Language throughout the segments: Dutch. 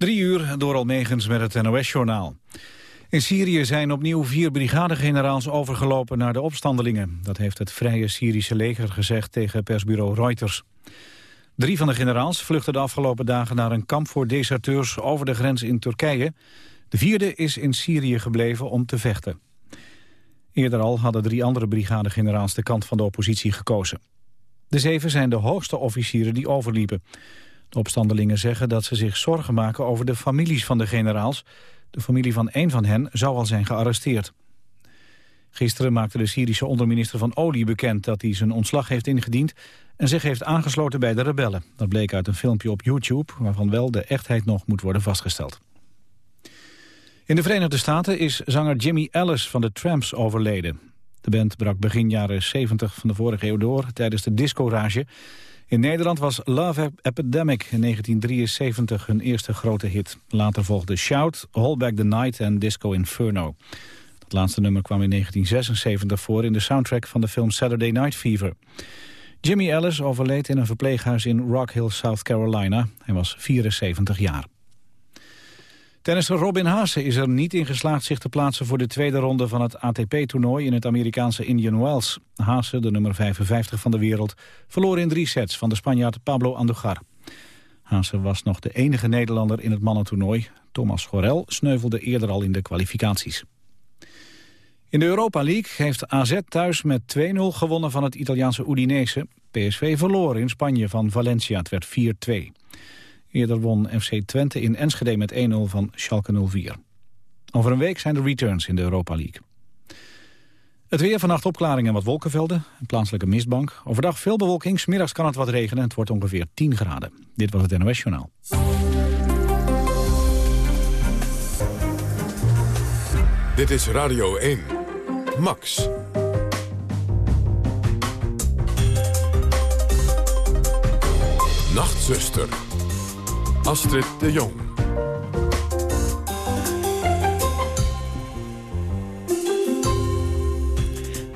Drie uur door Almegens met het NOS-journaal. In Syrië zijn opnieuw vier brigadegeneraals overgelopen naar de opstandelingen. Dat heeft het Vrije Syrische leger gezegd tegen persbureau Reuters. Drie van de generaals vluchtten de afgelopen dagen naar een kamp voor deserteurs over de grens in Turkije. De vierde is in Syrië gebleven om te vechten. Eerder al hadden drie andere brigadegeneraals de kant van de oppositie gekozen. De zeven zijn de hoogste officieren die overliepen. De opstandelingen zeggen dat ze zich zorgen maken over de families van de generaals. De familie van één van hen zou al zijn gearresteerd. Gisteren maakte de Syrische onderminister van Olie bekend dat hij zijn ontslag heeft ingediend en zich heeft aangesloten bij de rebellen. Dat bleek uit een filmpje op YouTube waarvan wel de echtheid nog moet worden vastgesteld. In de Verenigde Staten is zanger Jimmy Ellis van de Tramps overleden. De band brak begin jaren 70 van de vorige eeuw door tijdens de discorage. In Nederland was Love Epidemic in 1973 hun eerste grote hit. Later volgde Shout, Hold Back the Night en Disco Inferno. Het laatste nummer kwam in 1976 voor in de soundtrack van de film Saturday Night Fever. Jimmy Ellis overleed in een verpleeghuis in Rock Hill, South Carolina. Hij was 74 jaar. Tennisser Robin Haase is er niet in geslaagd zich te plaatsen voor de tweede ronde van het ATP-toernooi in het Amerikaanse Indian Wells. Haase, de nummer 55 van de wereld, verloor in drie sets van de Spanjaard Pablo Andujar. Haase was nog de enige Nederlander in het mannentoernooi. Thomas Gorel sneuvelde eerder al in de kwalificaties. In de Europa League heeft AZ thuis met 2-0 gewonnen van het Italiaanse Udinese. PSV verloor in Spanje van Valencia, het werd 4-2. Eerder won FC Twente in Enschede met 1-0 van Schalke 04. Over een week zijn de returns in de Europa League. Het weer vannacht opklaringen en wat wolkenvelden. Een plaatselijke mistbank. Overdag veel bewolking. Smiddags kan het wat regenen. Het wordt ongeveer 10 graden. Dit was het NOS Journaal. Dit is Radio 1. Max. Nachtzuster. Astrid de Jong. 0800-1121,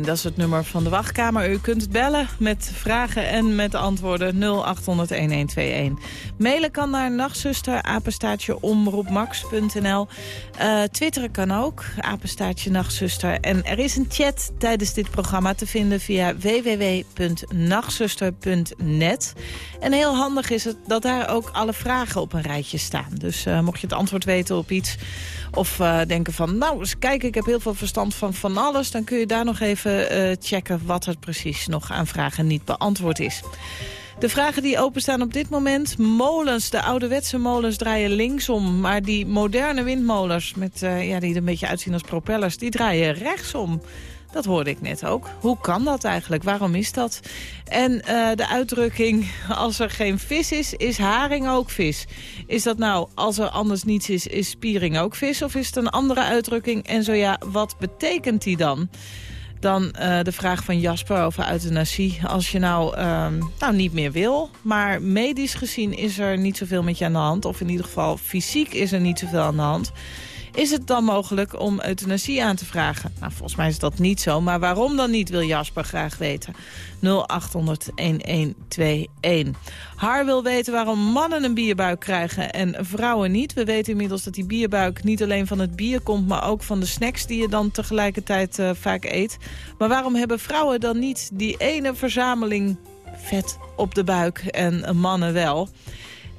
dat is het nummer van de wachtkamer. U kunt bellen met vragen en met antwoorden 0800-1121. Mailen kan naar nachtzuster, apenstaartje omroepmax.nl. Uh, twitteren kan ook, apenstaartje nachtzuster. En er is een chat tijdens dit programma te vinden via www.nachtzuster.net. En heel handig is het dat daar ook alle vragen op een rijtje staan. Dus uh, mocht je het antwoord weten op iets of uh, denken van, nou, eens kijken, ik heb heel veel verstand van van alles... dan kun je daar nog even uh, checken wat er precies nog aan vragen niet beantwoord is. De vragen die openstaan op dit moment. Molens, de ouderwetse molens draaien linksom. Maar die moderne windmolens, met, uh, ja, die er een beetje uitzien als propellers... die draaien rechtsom. Dat hoorde ik net ook. Hoe kan dat eigenlijk? Waarom is dat? En uh, de uitdrukking, als er geen vis is, is haring ook vis. Is dat nou, als er anders niets is, is spiering ook vis? Of is het een andere uitdrukking? En zo ja, wat betekent die dan? Dan uh, de vraag van Jasper over euthanasie. Als je nou, uh, nou niet meer wil, maar medisch gezien is er niet zoveel met je aan de hand. Of in ieder geval fysiek is er niet zoveel aan de hand. Is het dan mogelijk om euthanasie aan te vragen? Nou, volgens mij is dat niet zo. Maar waarom dan niet, wil Jasper graag weten. 0800-1121. Har wil weten waarom mannen een bierbuik krijgen en vrouwen niet. We weten inmiddels dat die bierbuik niet alleen van het bier komt... maar ook van de snacks die je dan tegelijkertijd uh, vaak eet. Maar waarom hebben vrouwen dan niet die ene verzameling vet op de buik en mannen wel...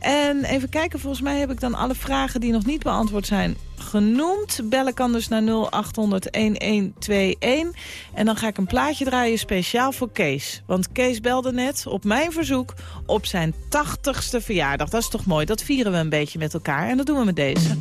En even kijken, volgens mij heb ik dan alle vragen die nog niet beantwoord zijn genoemd. Bellen kan dus naar 0800-1121. En dan ga ik een plaatje draaien speciaal voor Kees. Want Kees belde net op mijn verzoek op zijn 80ste verjaardag. Dat is toch mooi, dat vieren we een beetje met elkaar. En dat doen we met deze.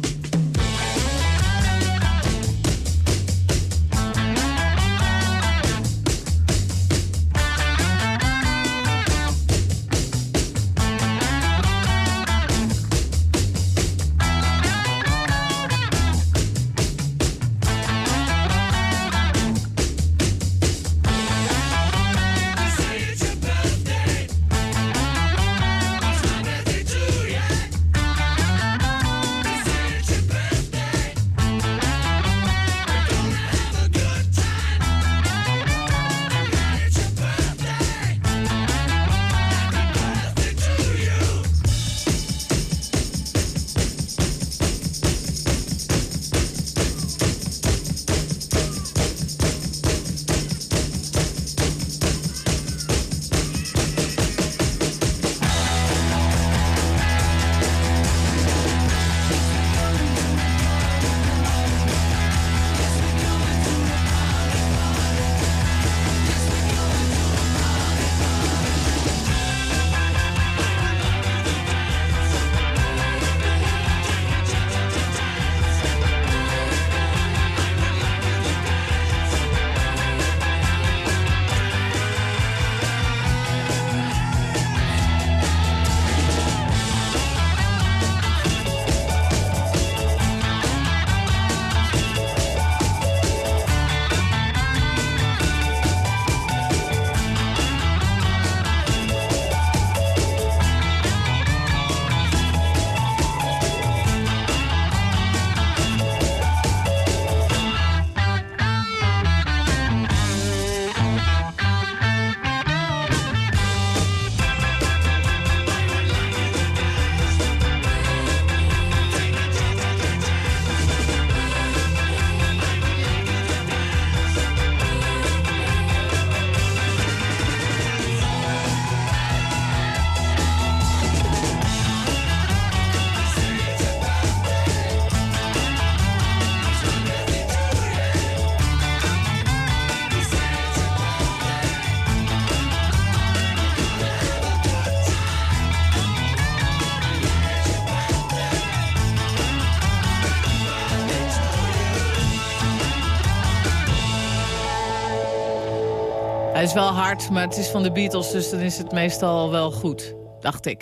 Hij is wel hard, maar het is van de Beatles, dus dan is het meestal wel goed, dacht ik.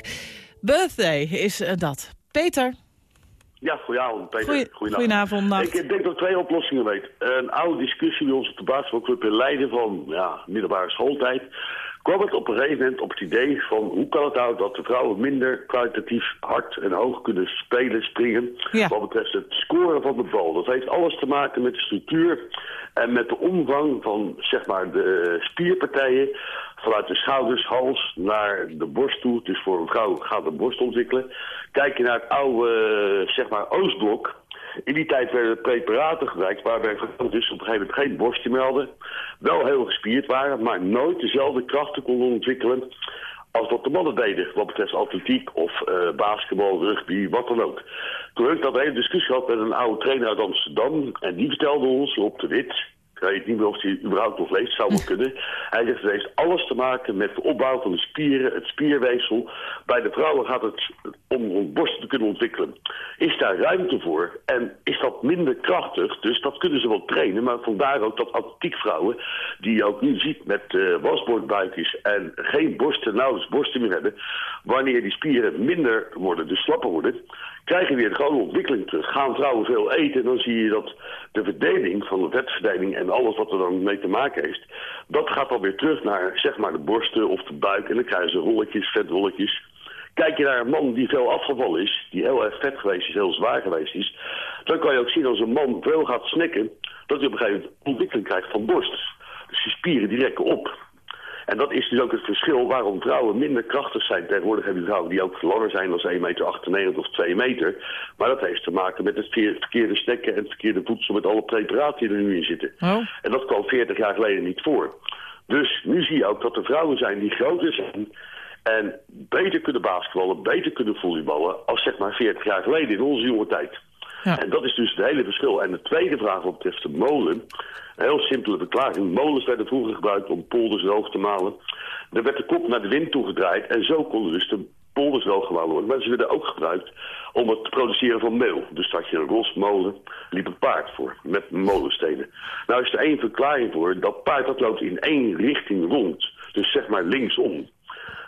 Birthday is uh, dat. Peter? Ja, goedenavond Peter. Goeie, goedenavond, nacht. Ik denk dat ik twee oplossingen weet. Een oude discussie bij ons op de basketbalclub in Leiden van ja, middelbare schooltijd kwam het op een gegeven moment op het idee van hoe kan het nou dat de vrouwen minder kwalitatief hard en hoog kunnen spelen, springen, Ja. wat betreft het scoren van de bal. Dat heeft alles te maken met de structuur en met de omvang van zeg maar de spierpartijen vanuit de schouders, hals naar de borst toe. Dus voor een vrouw gaat de borst ontwikkelen. Kijk je naar het oude eh, zeg maar Oostblok, in die tijd werden preparaten gebruikt waarbij vrouwen dus op een gegeven moment geen borstje meer hadden. Wel heel gespierd waren, maar nooit dezelfde krachten konden ontwikkelen als wat de mannen deden. Wat betreft atletiek of eh, basketbal, rugby, wat dan ook. Toen heb ik dat hele discussie gehad met een oude trainer uit Amsterdam. En die vertelde ons op de wit, ik weet niet meer of hij überhaupt nog leeft, zou wel kunnen. Hij zegt, het heeft alles te maken met de opbouw van de spieren, het spierweefsel. Bij de vrouwen gaat het om borsten te kunnen ontwikkelen. Is daar ruimte voor en is dat minder krachtig, dus dat kunnen ze wel trainen. Maar vandaar ook dat atletiekvrouwen, die je ook nu ziet met uh, wasbordbuikjes en geen borsten, nauwelijks borsten meer hebben. Wanneer die spieren minder worden, dus slapper worden, krijg je weer de gewone ontwikkeling terug. Gaan vrouwen veel eten, dan zie je dat de verdeling van de vetverdeling en alles wat er dan mee te maken heeft, dat gaat dan weer terug naar zeg maar de borsten of de buik en dan krijgen ze rolletjes, vetrolletjes. Kijk je naar een man die veel afgevallen is, die heel erg vet geweest is, heel zwaar geweest is, dan kan je ook zien als een man veel gaat snikken, dat hij op een gegeven moment ontwikkeling krijgt van borst. Dus die spieren die rekken op. En dat is dus ook het verschil waarom vrouwen minder krachtig zijn. Tegenwoordig hebben vrouwen die ook langer zijn dan 1,98 meter of 2 meter. Maar dat heeft te maken met het verkeerde stekken en het verkeerde voedsel met alle preparaten die er nu in zitten. Oh. En dat kwam 40 jaar geleden niet voor. Dus nu zie je ook dat er vrouwen zijn die groter zijn en beter kunnen basketballen, beter kunnen volleyballen als zeg maar 40 jaar geleden in onze jonge tijd. En dat is dus het hele verschil. En de tweede vraag wat betreft de molen. Een heel simpele verklaring. Molens werden vroeger gebruikt om polders droog te malen. Er werd de kop naar de wind toegedraaid. En zo konden dus de polders droog gemalen worden. Maar ze werden ook gebruikt om het te produceren van meel. Dus had je een rosmolen, liep een paard voor. Met molenstenen. Nou is er één verklaring voor. Dat paard dat loopt in één richting rond. Dus zeg maar linksom.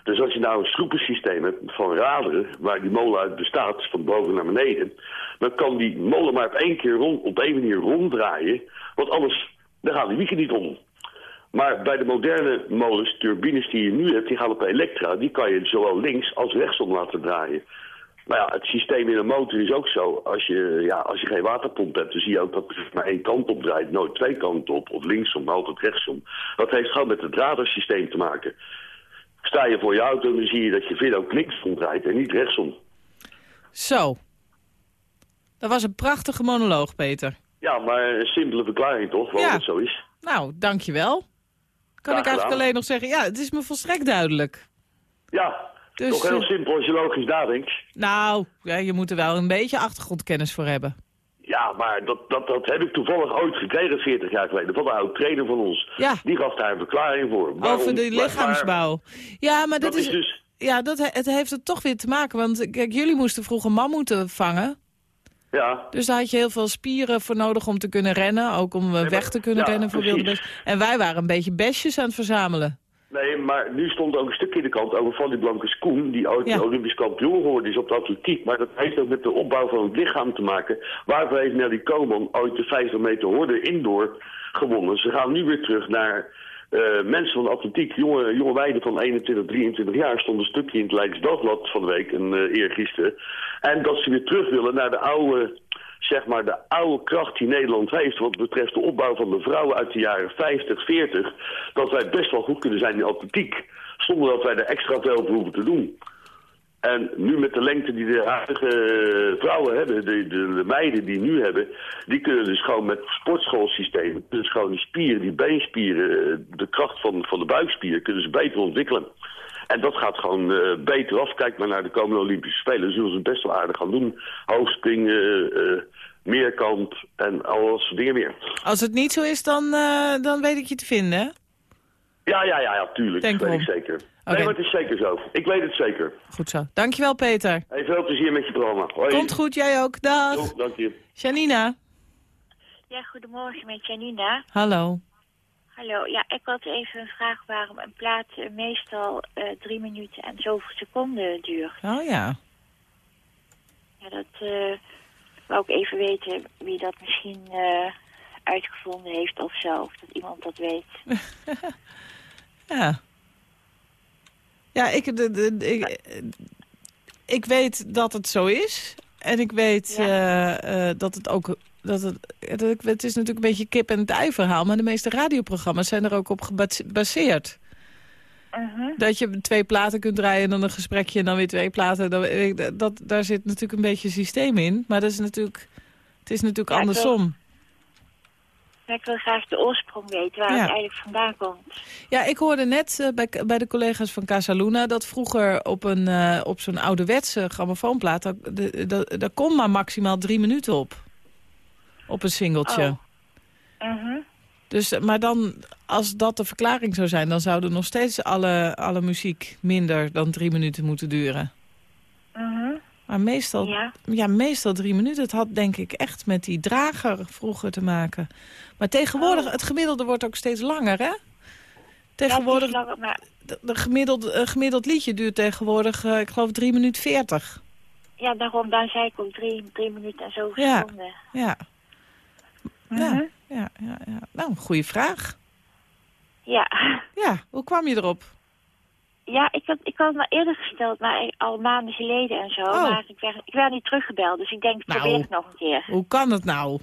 Dus als je nou een schroepensysteem hebt van raderen, waar die molen uit bestaat, van boven naar beneden, dan kan die molen maar op één keer rond, op één manier ronddraaien, want anders dan gaan die wieken niet om. Maar bij de moderne molens, turbines die je nu hebt, die gaan op elektra, die kan je zowel links als rechtsom laten draaien. Maar ja, het systeem in een motor is ook zo. Als je, ja, als je geen waterpomp hebt, dan zie je ook dat het maar één kant op draait. Nooit twee kanten op, of linksom, maar altijd rechtsom. Dat heeft gewoon met het radarsysteem te maken. Sta je voor je auto, dan zie je dat je vid ook linksom draait en niet rechtsom. Zo. Dat was een prachtige monoloog, Peter. Ja, maar een simpele verklaring toch, waarom Ja. het zo is. Nou, dankjewel. Kan Graag ik eigenlijk gedaan. alleen nog zeggen, ja, het is me volstrekt duidelijk. Ja, Dus, toch heel eh, simpel als je logisch nadenkt. Nou, ja, je moet er wel een beetje achtergrondkennis voor hebben. Ja, maar dat, dat, dat heb ik toevallig ooit gekregen 40 jaar geleden. Van een oud trainer van ons. Ja. Die gaf daar een verklaring voor. Waarom- Over de maar- lichaamsbouw. Ja, maar dat dat is... is dus... Ja, dat, he- het heeft er toch weer te maken. Want kijk, jullie moesten vroeger mammoeten vangen. Ja, Dus daar had je heel veel spieren voor nodig om te kunnen rennen. Ook om eh, maar- weg te kunnen ja, rennen voor wilde beesten. En wij waren een beetje besjes aan het verzamelen. Nee, maar nu stond ook een stukje in de kant over Fanny Blankes Koen... die ooit Ja. Olympisch kampioen geworden is op de atletiek. Maar dat heeft ook met de opbouw van het lichaam te maken. Waarvoor heeft Nelly Koman ooit de 50 meter horde indoor gewonnen. Ze gaan nu weer terug naar... eh, mensen van de atletiek, jonge, jonge meiden van 21, 23 jaar... stond een stukje in het Leids Dagblad van de week, een uh, eergisteren. En dat ze weer terug willen naar de oude, zeg maar, de oude kracht die Nederland heeft... wat betreft de opbouw van de vrouwen uit de jaren 50, 40... dat wij best wel goed kunnen zijn in atletiek... zonder dat wij er extra veel voor hoeven te doen. En nu met de lengte die de huidige vrouwen hebben, de, de, de meiden die nu hebben, die kunnen dus gewoon met sportschoolsystemen, dus gewoon die spieren, die beenspieren, eh, de kracht van, van de buikspieren, kunnen ze beter ontwikkelen. En dat gaat gewoon eh, beter af. Kijk maar naar de komende Olympische Spelen, zullen ze het best wel aardig gaan doen. Hoogspringen, eh, meerkamp en al dat soort dingen meer. Als het niet zo is, dan, eh, dan weet ik je te vinden? Ja, ja, ja, ja tuurlijk. Denk dat weet ik zeker. Nee, maar het is zeker zo. Ik weet het zeker. Goed zo. Dankjewel, Peter. Hey, veel plezier met je programma. Hoi. Komt goed, jij ook. Dag. Jo, dank je. Janina. Ja, goedemorgen met Janina. Hallo. Hallo, ja, ik had even een vraag waarom een plaat eh, meestal eh, drie minuten en zoveel seconden duurt. Oh ja. Ja, dat eh wou ik even weten wie dat misschien uitgevonden heeft of zo. Of dat iemand dat weet. Ja. Ja, ik, de, de, de- ik, ik weet dat het zo is. En ik weet dat het ook... Dat het, het, het is natuurlijk een beetje kip en het ei verhaal. Maar de meeste radioprogramma's zijn er ook op gebaseerd. Mhm. Dat je twee platen kunt draaien en dan een gesprekje en dan weer twee platen. Dan, dat, daar zit natuurlijk een beetje systeem in. Maar dat is natuurlijk, het is natuurlijk Ja, andersom. Maar ik wil graag de oorsprong weten waar Ja. het eigenlijk vandaan komt. Ja, ik hoorde net eh, bij, bij de collega's van Casa Luna... dat vroeger op, een, eh, op zo'n ouderwetse grammofoonplaat... daar kon maar maximaal drie minuten op. Op een singeltje. Oh. Mhm. Dus, maar dan, als dat de verklaring zou zijn... dan zouden nog steeds alle, alle muziek minder dan drie minuten moeten duren. Mhm. Maar meestal, ja. Ja. meestal drie minuten. Het had denk ik echt met die drager vroeger te maken. Maar tegenwoordig, Oh. het gemiddelde wordt ook steeds langer, hè? Ja, Tegenwoordig, langer, maar de, de gemiddeld, een gemiddeld liedje duurt tegenwoordig, eh, ik geloof, 3 minuten 40. ja, daarom, daar zei ik ook drie, drie minuten en zoveel Ja. seconden. Ja, Mhm. ja, ja, ja, ja. Nou, een goede vraag. Ja. Ja, hoe kwam je erop? Ja, ik had, ik had het maar eerder gesteld, maar al maanden geleden en zo. Oh. Maar ik werd, ik werd niet teruggebeld, dus ik denk, ik Nou. probeer het nog een keer. Hoe kan het nou? Een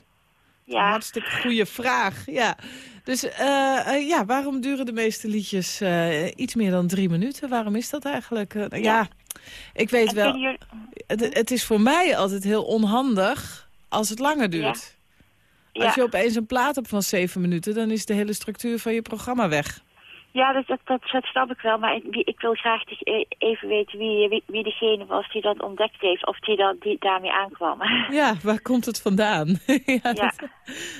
Ja, hartstikke goede vraag. Ja. Dus eh, eh, ja, waarom duren de meeste liedjes eh, iets meer dan drie minuten? Waarom is dat eigenlijk? Ja. Ja. ik weet en wel. Het, het is voor mij altijd heel onhandig als het langer duurt. ja. Als je opeens een plaat hebt van zeven minuten, dan is de hele structuur van je programma weg. Ja, dat, dat, dat, dat snap ik wel, maar ik, ik wil graag eh, even weten wie, wie, wie degene was die dat ontdekt heeft, of die, dat, die daarmee aankwam. Ja, waar komt het vandaan? ja, Ja. dat-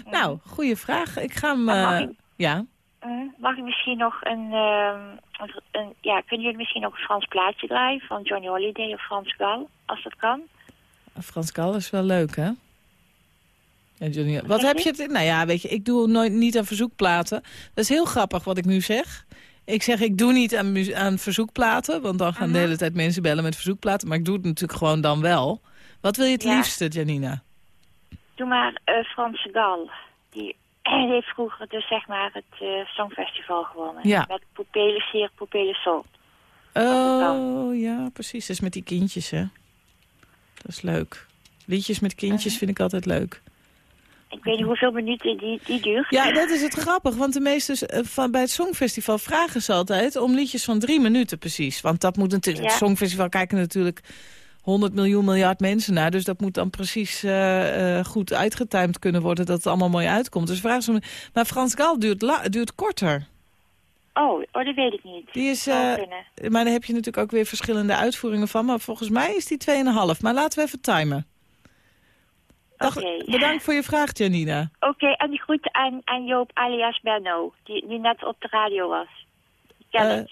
nou, goede vraag. Ik ga hem... Eh, ik- ja. Hm, Mag ik misschien nog een, ehm, een, een- ja, kunnen jullie misschien nog een Frans plaatje draaien van Johnny Holiday of Frans Gal, als dat kan? Frans Gal is wel leuk, hè? Ja, wat heb je? het- Nou ja, weet je, ik doe nooit niet aan verzoekplaten. Dat is heel grappig wat ik nu zeg. Ik zeg, ik doe niet aan, aan verzoekplaten, want dan gaan de hele tijd mensen bellen met verzoekplaten. Maar ik doe het natuurlijk gewoon dan wel. Wat wil je het Ja. liefste, Janina? Doe maar eh Frans Gal. Die heeft vroeger dus zeg maar het eh, Songfestival gewonnen. Ja. Met Poupée Seer, Poupée Sol. Oh, ja, precies. Dat is met die kindjes, hè? Dat is leuk. Liedjes met kindjes vind ik altijd leuk. Ik weet niet hoeveel minuten die, die duurt. Ja, dat is het grappig, want de meeste eh, van, bij het Songfestival vragen ze altijd om liedjes van drie minuten precies. Want dat moet natuurlijk, Ja. het Songfestival kijken natuurlijk 100 miljoen miljard mensen naar. Dus dat moet dan precies eh, eh, goed uitgetimed kunnen worden, dat het allemaal mooi uitkomt. Dus vragen ze om, maar Frans Gal duurt, la- duurt korter. Oh, oh, dat weet ik niet. Die is, maar daar heb je natuurlijk ook weer verschillende uitvoeringen van. Maar volgens mij is die 2,5. Maar laten we even timen. Dag. Bedankt voor je vraag, Janina. Oké, en die groeten aan, aan Joop alias Benno, die, die net op de radio was. Ik ken Eh, het.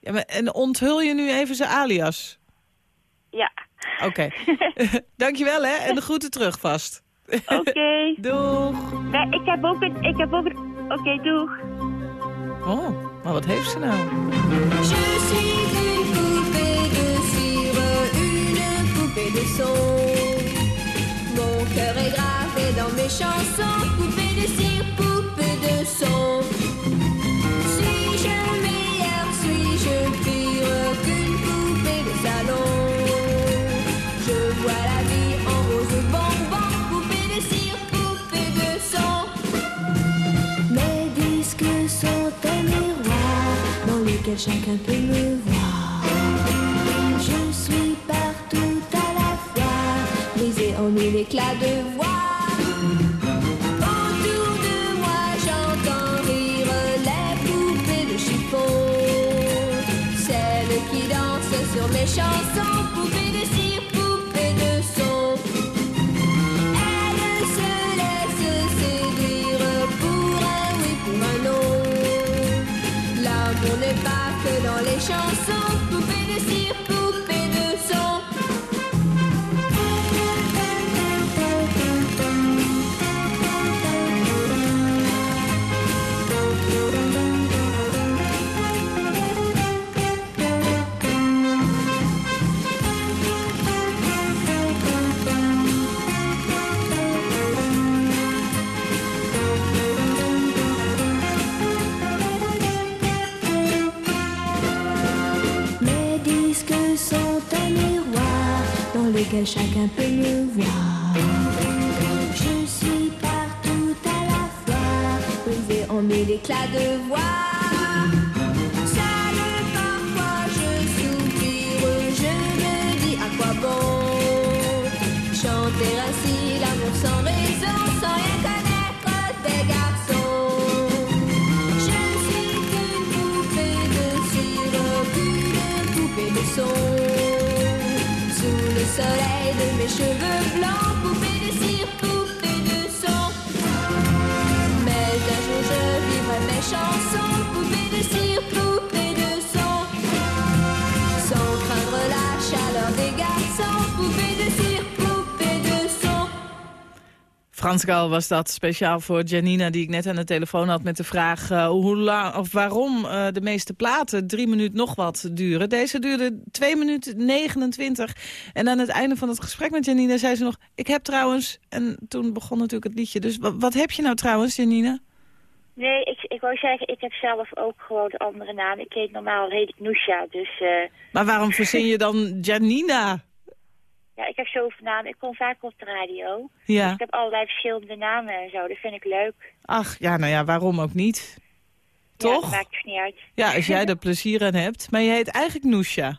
Ja, maar, en onthul je nu even zijn alias? Ja. Oké. Dankjewel, hè. En de groeten terug vast. Oké. Doeg. Nee, ik heb ook een... Ik heb ook een... Oké, doeg. Oh, maar wat heeft ze nou? Je suis une poupée de cire, une poupée de son. Mon cœur est gravé dans mes chansons, poupée de cire, poupée de son. Suis-je meilleure, suis-je pire qu'une poupée de salon Je vois la vie en rose bonbon, poupée de cire, poupée de son. Mes disques sont un miroir dans lequel chacun peut me voir. Yeah. Frans Gal was dat, speciaal voor Janina die ik net aan de telefoon had met de vraag eh, hoe lang, of waarom eh, de meeste platen drie minuten nog wat duren. Deze duurde 2 minuten 29 en aan het einde van het gesprek met Janina zei ze nog, ik heb trouwens, en toen begon natuurlijk het liedje. Dus wa- wat heb je nou trouwens Janina? Nee, ik, ik wou zeggen, ik heb zelf ook gewoon een andere naam. Ik heet normaal heet ik Noesja, dus eh, Maar waarom verzin je dan Janina? Ja, ik heb zoveel namen. Ik kom vaak op de radio. Ja, Ik heb allerlei verschillende namen en zo, dat vind ik leuk. ach ja, nou ja, waarom ook niet? Ja, Toch? dat maakt dus niet uit. Ja, als jij er plezier aan hebt. Maar je heet eigenlijk Noesja.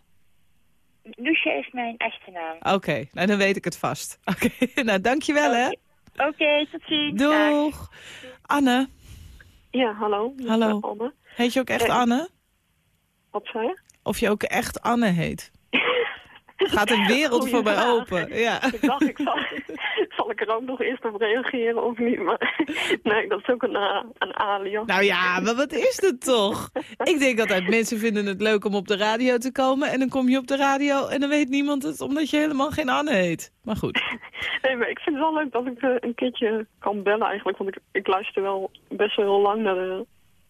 Noesja is mijn echte naam. Oké, nou dan weet ik het vast. Oké, nou dankjewel hè. Oké, tot ziens. Dag. Doeg. Anne, Ja, hallo. Hallo. Anne. heet je ook echt Eh, Anne? Wat zei je? Of je ook echt Anne heet? Gaat een wereld Goeie voor mij open. Ja. Ik dacht, ik zal, zal ik er ook nog eerst op reageren of niet? Maar nee, dat is ook een, eh, een alias. Nou ja, maar wat is het toch? Ik denk altijd, mensen vinden het leuk om op de radio te komen... en dan kom je op de radio en dan weet niemand het... omdat je helemaal geen Anne heet. Maar goed. Nee, maar ik vind het wel leuk dat ik eh, een keertje kan bellen eigenlijk. Want ik, ik luister wel best wel heel lang naar eh,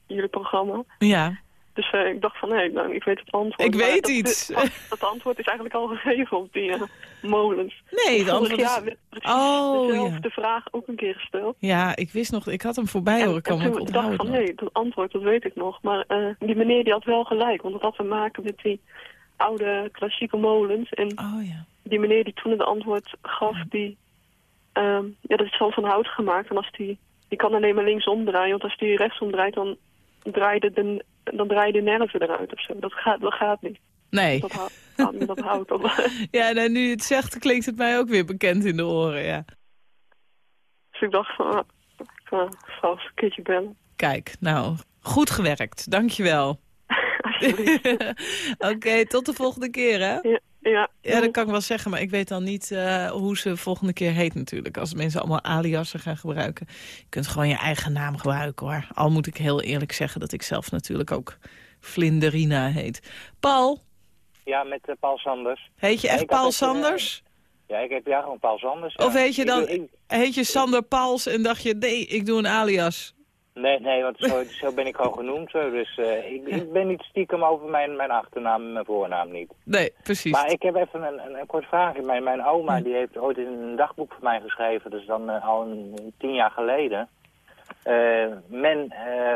jullie programma. Ja, Dus eh, ik dacht van, hé, nou, ik weet het antwoord. Ik Maar weet dat, iets. Dat, dat antwoord is eigenlijk al gegeven op die eh, molens. nee, Vorig antwoord is... werd Oh, dezelfde ja. vraag ook een keer gesteld. Ja, ik wist nog... Ik had hem voorbij horen en komen. toen Ik dacht van, nee, dat antwoord, dat weet ik nog. Maar eh, die meneer die had wel gelijk, want dat had te maken met die oude klassieke molens. En Oh ja. die meneer die toen het antwoord gaf, die, ehm, ja, dat is dan van hout gemaakt. En als die, die kan alleen maar linksom draaien, want als die rechtsom draait, dan draaide de, dan draaien de nerven eruit of zo. Dat gaat, dat gaat niet. Nee. Dat, hou- hou- dat houdt op. Ja, nou, nu je het zegt, klinkt het mij ook weer bekend in de oren, ja. dus ik dacht van, ah, ik ga vast een keertje bellen. Kijk, nou, goed gewerkt. Dankjewel. Oké, tot de volgende keer, hè? Ja, ja, Ja, dat kan ik wel zeggen, maar ik weet dan niet eh, hoe ze volgende keer heet natuurlijk. Als mensen allemaal aliasen gaan gebruiken. Je kunt gewoon je eigen naam gebruiken, hoor. Al moet ik heel eerlijk zeggen dat ik zelf natuurlijk ook Vlinderina heet. Paul, Ja, met eh, Paul Sanders. heet je echt Paul eh, Sanders? Ja, ik heb ja gewoon Paul Sanders. ja. Of heet je dan, ik- heet je Sander Pauls en dacht je, nee, ik doe een alias? Nee, nee, want zo, zo ben ik gewoon genoemd. Dus eh, ik, ik ben niet stiekem over mijn, mijn achternaam en mijn voornaam niet. Nee, precies. Maar ik heb even een, een, een kort vraagje. Mijn, mijn oma die heeft ooit in een dagboek voor mij geschreven. Dat is dan eh, al een, tien jaar geleden. Eh, men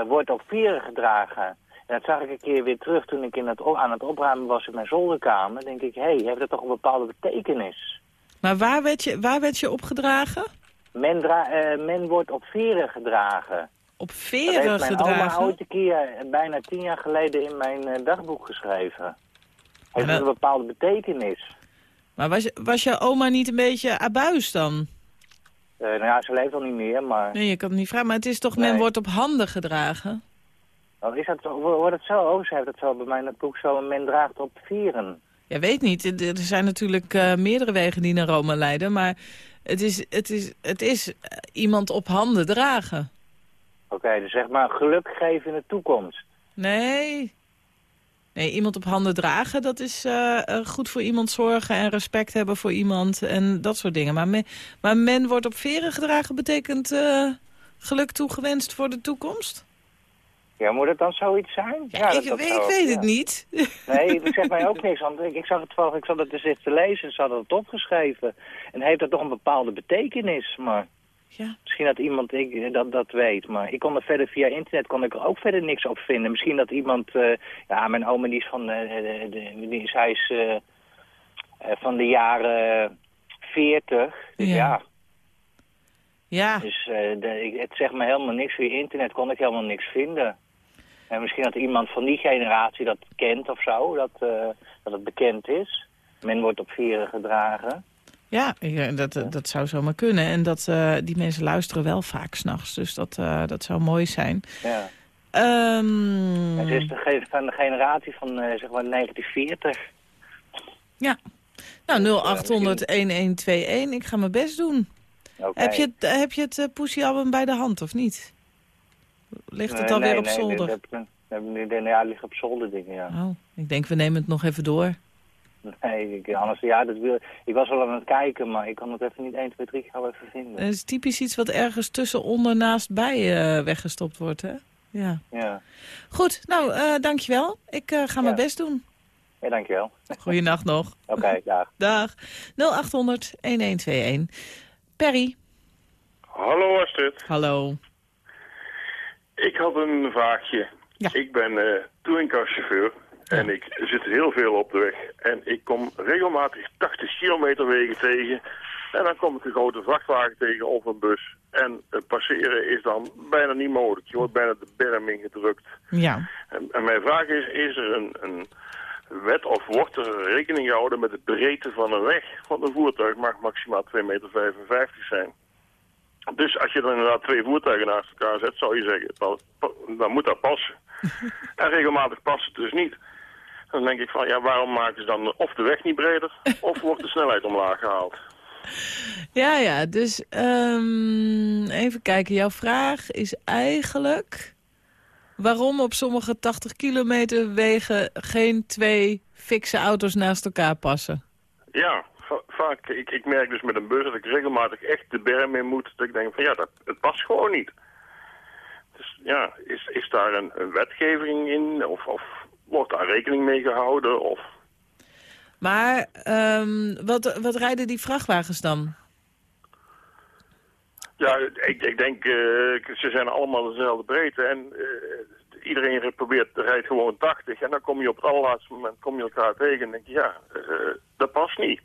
wordt op vieren gedragen. En dat zag ik een keer weer terug toen ik in het, aan het opruimen was in mijn zolderkamer. denk ik, hé, hey, heeft dat toch een bepaalde betekenis? Maar waar werd je, waar werd je opgedragen? Men, dra- men wordt op vieren gedragen. Op Dat veren heeft mijn oma gedragen? ooit een keer eh, bijna tien jaar geleden in mijn eh, dagboek geschreven. Heeft dat- een bepaalde betekenis. Maar was, was je oma niet een beetje abuis dan? Eh, nou ja, ze leeft al niet meer, maar... Nee, je kan het niet vragen. Maar het is toch, men wordt op handen gedragen? Oh, is dat, wordt het zo? Oh, ze heeft het zo bij mij in het boek zo. Men draagt op vieren. Ja, weet niet. Er zijn natuurlijk meerdere wegen die naar Rome leiden. Maar het is, het is, het is iemand op handen dragen. Oké, dus zeg maar geluk geven in de toekomst. Nee. Nee, iemand op handen dragen, dat is eh, eh, goed voor iemand zorgen en respect hebben voor iemand en dat soort dingen. Maar, men, maar men wordt op veren gedragen betekent eh, geluk toegewenst voor de toekomst? Ja, moet het dan zoiets zijn? Ja, dat- ik, dat weet- ik weet ja. het niet. Nee, dat zegt mij ook niks. Want ik, ik zag het wel, ik zat het dus te lezen. Ze hadden het opgeschreven. En heeft dat toch een bepaalde betekenis? Maar Ja. misschien dat iemand ik, dat, dat weet. Maar ik kon er verder via internet kon ik er ook verder niks op vinden. Misschien dat iemand... eh, ja, mijn oma die is van... eh, de, de, die, zij is eh, eh, van de jaren 40. Dus Ja. ja, Ja, dus eh, de, het zegt me helemaal niks. Via internet kon ik helemaal niks vinden. En misschien dat iemand van die generatie dat kent of zo, dat, eh, dat het bekend is. Men wordt op vieren gedragen. Ja ik- dat, dat zou zomaar kunnen. En dat, eh, die mensen luisteren wel vaak s'nachts. Dus dat, eh, dat zou mooi zijn. Ja. Ehm, ze is de van de generatie van eh, zeg maar 1940. ja. Nou, 0800-1121. Ik ga mijn best doen. Heb je het, heb je het Poesie-album bij de hand, of niet? Ligt het Nee, alweer nee, op nee, zolder? nee, Ja, het ligt op zolder dingen, ja. Oh, ik denk we nemen het nog even door. Nee, ik, anders, ja, dat wil, ik was wel aan het kijken, maar ik kan het even niet 1, 2, 3 gauw even vinden. Het is typisch iets wat ergens tussen, onder, naast, bij eh, weggestopt wordt, hè? Ja. Ja, Goed, nou, eh, dankjewel. Ik eh, ga mijn Ja. best doen. ja dankjewel. Goeienacht nog. Oké, dag. Dag. 0800-1121. Perry, Hallo Astrid, hallo. ik had een vraagje. Ja. Ik ben uh, touringcarchauffeur en ik zit heel veel op de weg. En ik kom regelmatig 80 kilometer wegen tegen. En dan kom ik een grote vrachtwagen tegen of een bus. En het passeren is dan bijna niet mogelijk. Je wordt bijna de berm ingedrukt. Ja. En, en mijn vraag is, is er een, een wet of wordt er rekening gehouden met de breedte van een weg? Want een voertuig mag maximaal 2,55 meter zijn. Dus als je dan inderdaad twee voertuigen naast elkaar zet, zou je zeggen, dan, dan moet dat passen. en regelmatig past het dus niet. Dan denk ik van, ja, waarom maken ze dan of de weg niet breder, of wordt de snelheid omlaag gehaald? Ja, ja, dus um, even kijken. Jouw vraag is eigenlijk waarom op sommige 80 kilometer wegen geen twee fikse auto's naast elkaar passen. Ja, vaak. Ik, ik merk dus met een bus dat ik regelmatig echt de berm in moet. Dat ik denk van ja, dat, het past gewoon niet. Dus ja, is, is daar een, een wetgeving in? Of, of wordt daar rekening mee gehouden? Of... Maar um, wat, wat rijden die vrachtwagens dan? Ja, ik, ik denk, uh, ze zijn allemaal dezelfde breedte. En uh, iedereen probeert, rijdt gewoon 80. En dan kom je op het allerlaatste moment kom je elkaar tegen en denk je, ja, uh, dat past niet.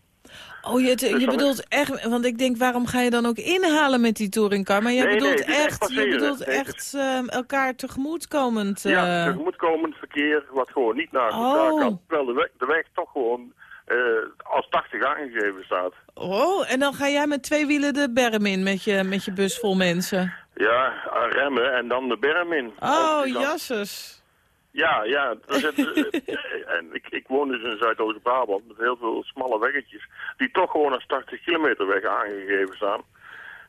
Oh, je, dus je bedoelt echt, want ik denk, waarom ga je dan ook inhalen met die touringcar? Maar je nee, bedoelt nee, echt, je bedoelt echt uh, elkaar tegemoetkomend. Uh... Ja, tegemoetkomend verkeer, wat gewoon niet naast elkaar oh. kan. Terwijl de weg, de weg toch gewoon uh, als 80 aangegeven staat. Oh, en dan ga jij met twee wielen de berm in met je, met je bus vol mensen? Ja, remmen en dan de berm in. Oh, jasses. Ja, ja. Zit, en ik, ik woon dus in Zuidoost-Brabant met heel veel smalle weggetjes. Die toch gewoon als 80 kilometer weg aangegeven staan.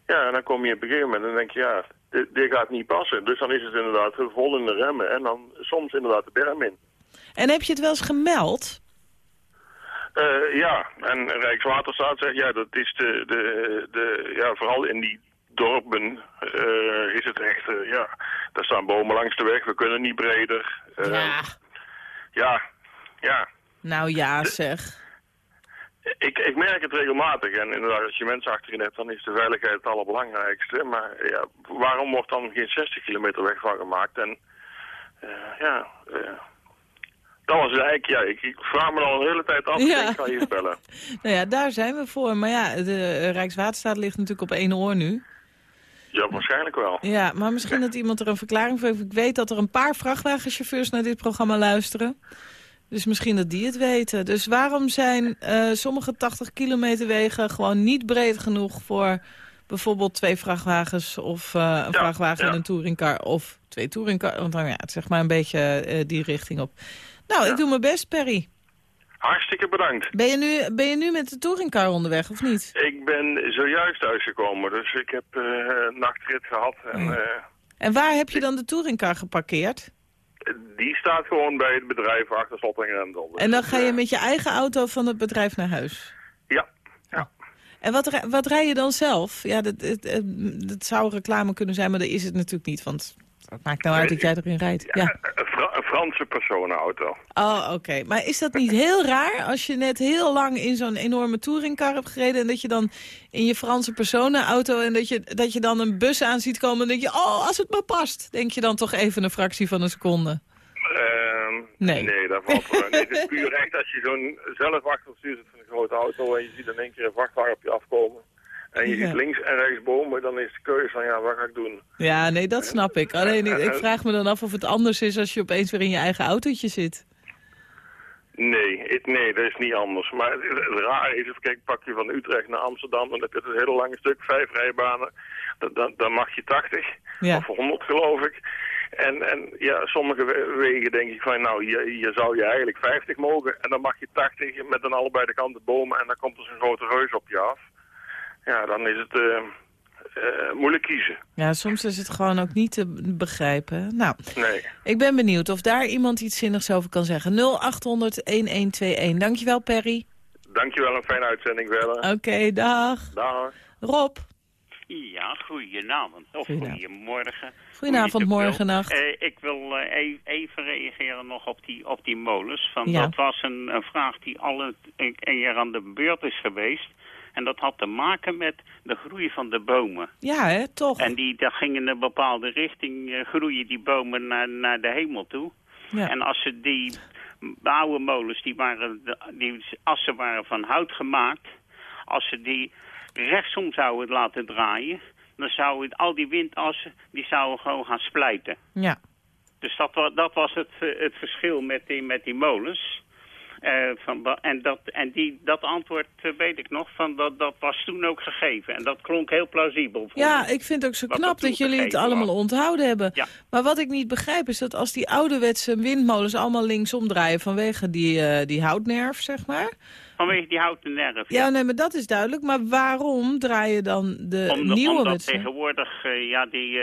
Ja, en dan kom je op een gegeven moment en denk je, ja, dit, dit gaat niet passen. Dus dan is het inderdaad vol in de remmen en dan soms inderdaad de berm in. En heb je het wel eens gemeld? Uh, ja, en Rijkswaterstaat zegt, ja, dat is de, de, de ja, vooral in die dorpen uh, is het echt, uh, ja, daar staan bomen langs de weg, we kunnen niet breder. Uh, ja. Ja, ja. Nou ja, zeg. Ik, ik merk het regelmatig en inderdaad, als je mensen achterin hebt, dan is de veiligheid het allerbelangrijkste. Maar ja, waarom wordt dan geen 60 kilometer weg van gemaakt? En ja, dat was eigenlijk, ja, ik, ik, vraag me al een hele tijd af, ja. ik ga je bellen. nou ja, daar zijn we voor. Maar ja, de Rijkswaterstaat ligt natuurlijk op één oor nu. Ja, waarschijnlijk wel. Ja, maar misschien dat iemand er een verklaring voor heeft. Ik weet dat er een paar vrachtwagenchauffeurs naar dit programma luisteren. Dus misschien dat die het weten. Dus waarom zijn uh, sommige 80 kilometer wegen gewoon niet breed genoeg voor bijvoorbeeld twee vrachtwagens of uh, een ja, vrachtwagen ja. en een touringcar of twee touringcars? Want dan ja, het zeg maar een beetje uh, die richting op. Nou, ja. ik doe mijn best, Perry. Hartstikke bedankt. Ben je, nu, ben je nu met de touringcar onderweg, of niet? Ik ben zojuist thuisgekomen, dus ik heb uh, een nachtrit gehad. En, uh, en waar heb je dan de touringcar geparkeerd? Die staat gewoon bij het bedrijf achter slot en grendel. Dus en dan ga je met je eigen auto van het bedrijf naar huis? Ja. ja. En wat, wat rij je dan zelf? Ja, dat, dat, dat zou reclame kunnen zijn, maar dat is het natuurlijk niet, want... Maakt nou uit dat jij erin rijdt. Ja. Een, Fra een, Franse personenauto. Oh, oké. Okay. Maar is dat niet heel raar als je net heel lang in zo'n enorme touringcar hebt gereden... en dat je dan in je Franse personenauto en dat je, dat je dan een bus aan ziet komen... en denk je, oh, als het maar past, denk je dan toch even een fractie van een seconde? Uh, Nee. Nee, dat valt wel. Nee, het is puur echt als je zo'n zelf achter het stuur zit van een grote auto en je ziet in één keer een vrachtwagen op je afkomen. En je Ja. ziet links en rechts bomen, dan is de keuze van ja, wat ga ik doen? Ja, nee, dat snap ik. Alleen ik, ik vraag me dan af of het anders is als je opeens weer in je eigen autootje zit. Nee, het, nee, dat is niet anders. Maar het, het rare is, kijken, pak je van Utrecht naar Amsterdam, dan heb je het hele lange stuk, vijf rijbanen. Dan, dan, dan mag je 80, Ja. of 100 geloof ik. En, en ja, sommige we- wegen denk ik van, nou, hier, hier zou je eigenlijk 50 mogen. En dan mag je 80 met aan allebei de kanten bomen en dan komt er zo'n grote reus op je af. Ja, dan is het eh, eh, moeilijk kiezen. Ja, soms is het gewoon ook niet te begrijpen. Nou, Nee. ik ben benieuwd of daar iemand iets zinnigs over kan zeggen. 0800-1121. Dankjewel, Perry. Dankjewel, een fijne uitzending verder. Oké, dag. Dag. Rob. Ja, goedenavond. Of Goedenavond. goedemorgen. Goedenavond, Hoe je het ook morgen, wil. nacht. Eh, ik wil e- even reageren nog op die, op die molens. Van, Ja. Dat was een, een vraag die al een, een keer aan de beurt is geweest. En dat had te maken met de groei van de bomen. Ja, hè, toch? En die, daar ging in een bepaalde richting eh, groeien die bomen naar, naar de hemel toe. Ja. En als ze die oude molens, die, waren, die assen waren van hout gemaakt. Als ze die rechtsom zouden laten draaien, dan zouden al die windassen, die zouden gewoon gaan splijten. Ja. Dus dat, dat was het, eh, het verschil met die, met die molens. Eh, van, en dat, en die, dat antwoord eh, weet ik nog, van dat, dat was toen ook gegeven. En dat klonk heel plausibel. Ja, ik. vind het ook zo knap dat jullie het allemaal was. onthouden hebben. Ja. Maar wat ik niet begrijp is dat als die ouderwetse windmolens allemaal linksom draaien vanwege die, eh, die houtnerf, zeg maar. Vanwege die houten nerf. Ja, nee, maar dat is duidelijk. Maar waarom draaien dan de Om- nieuwe omdat tegenwoordig, ja, die,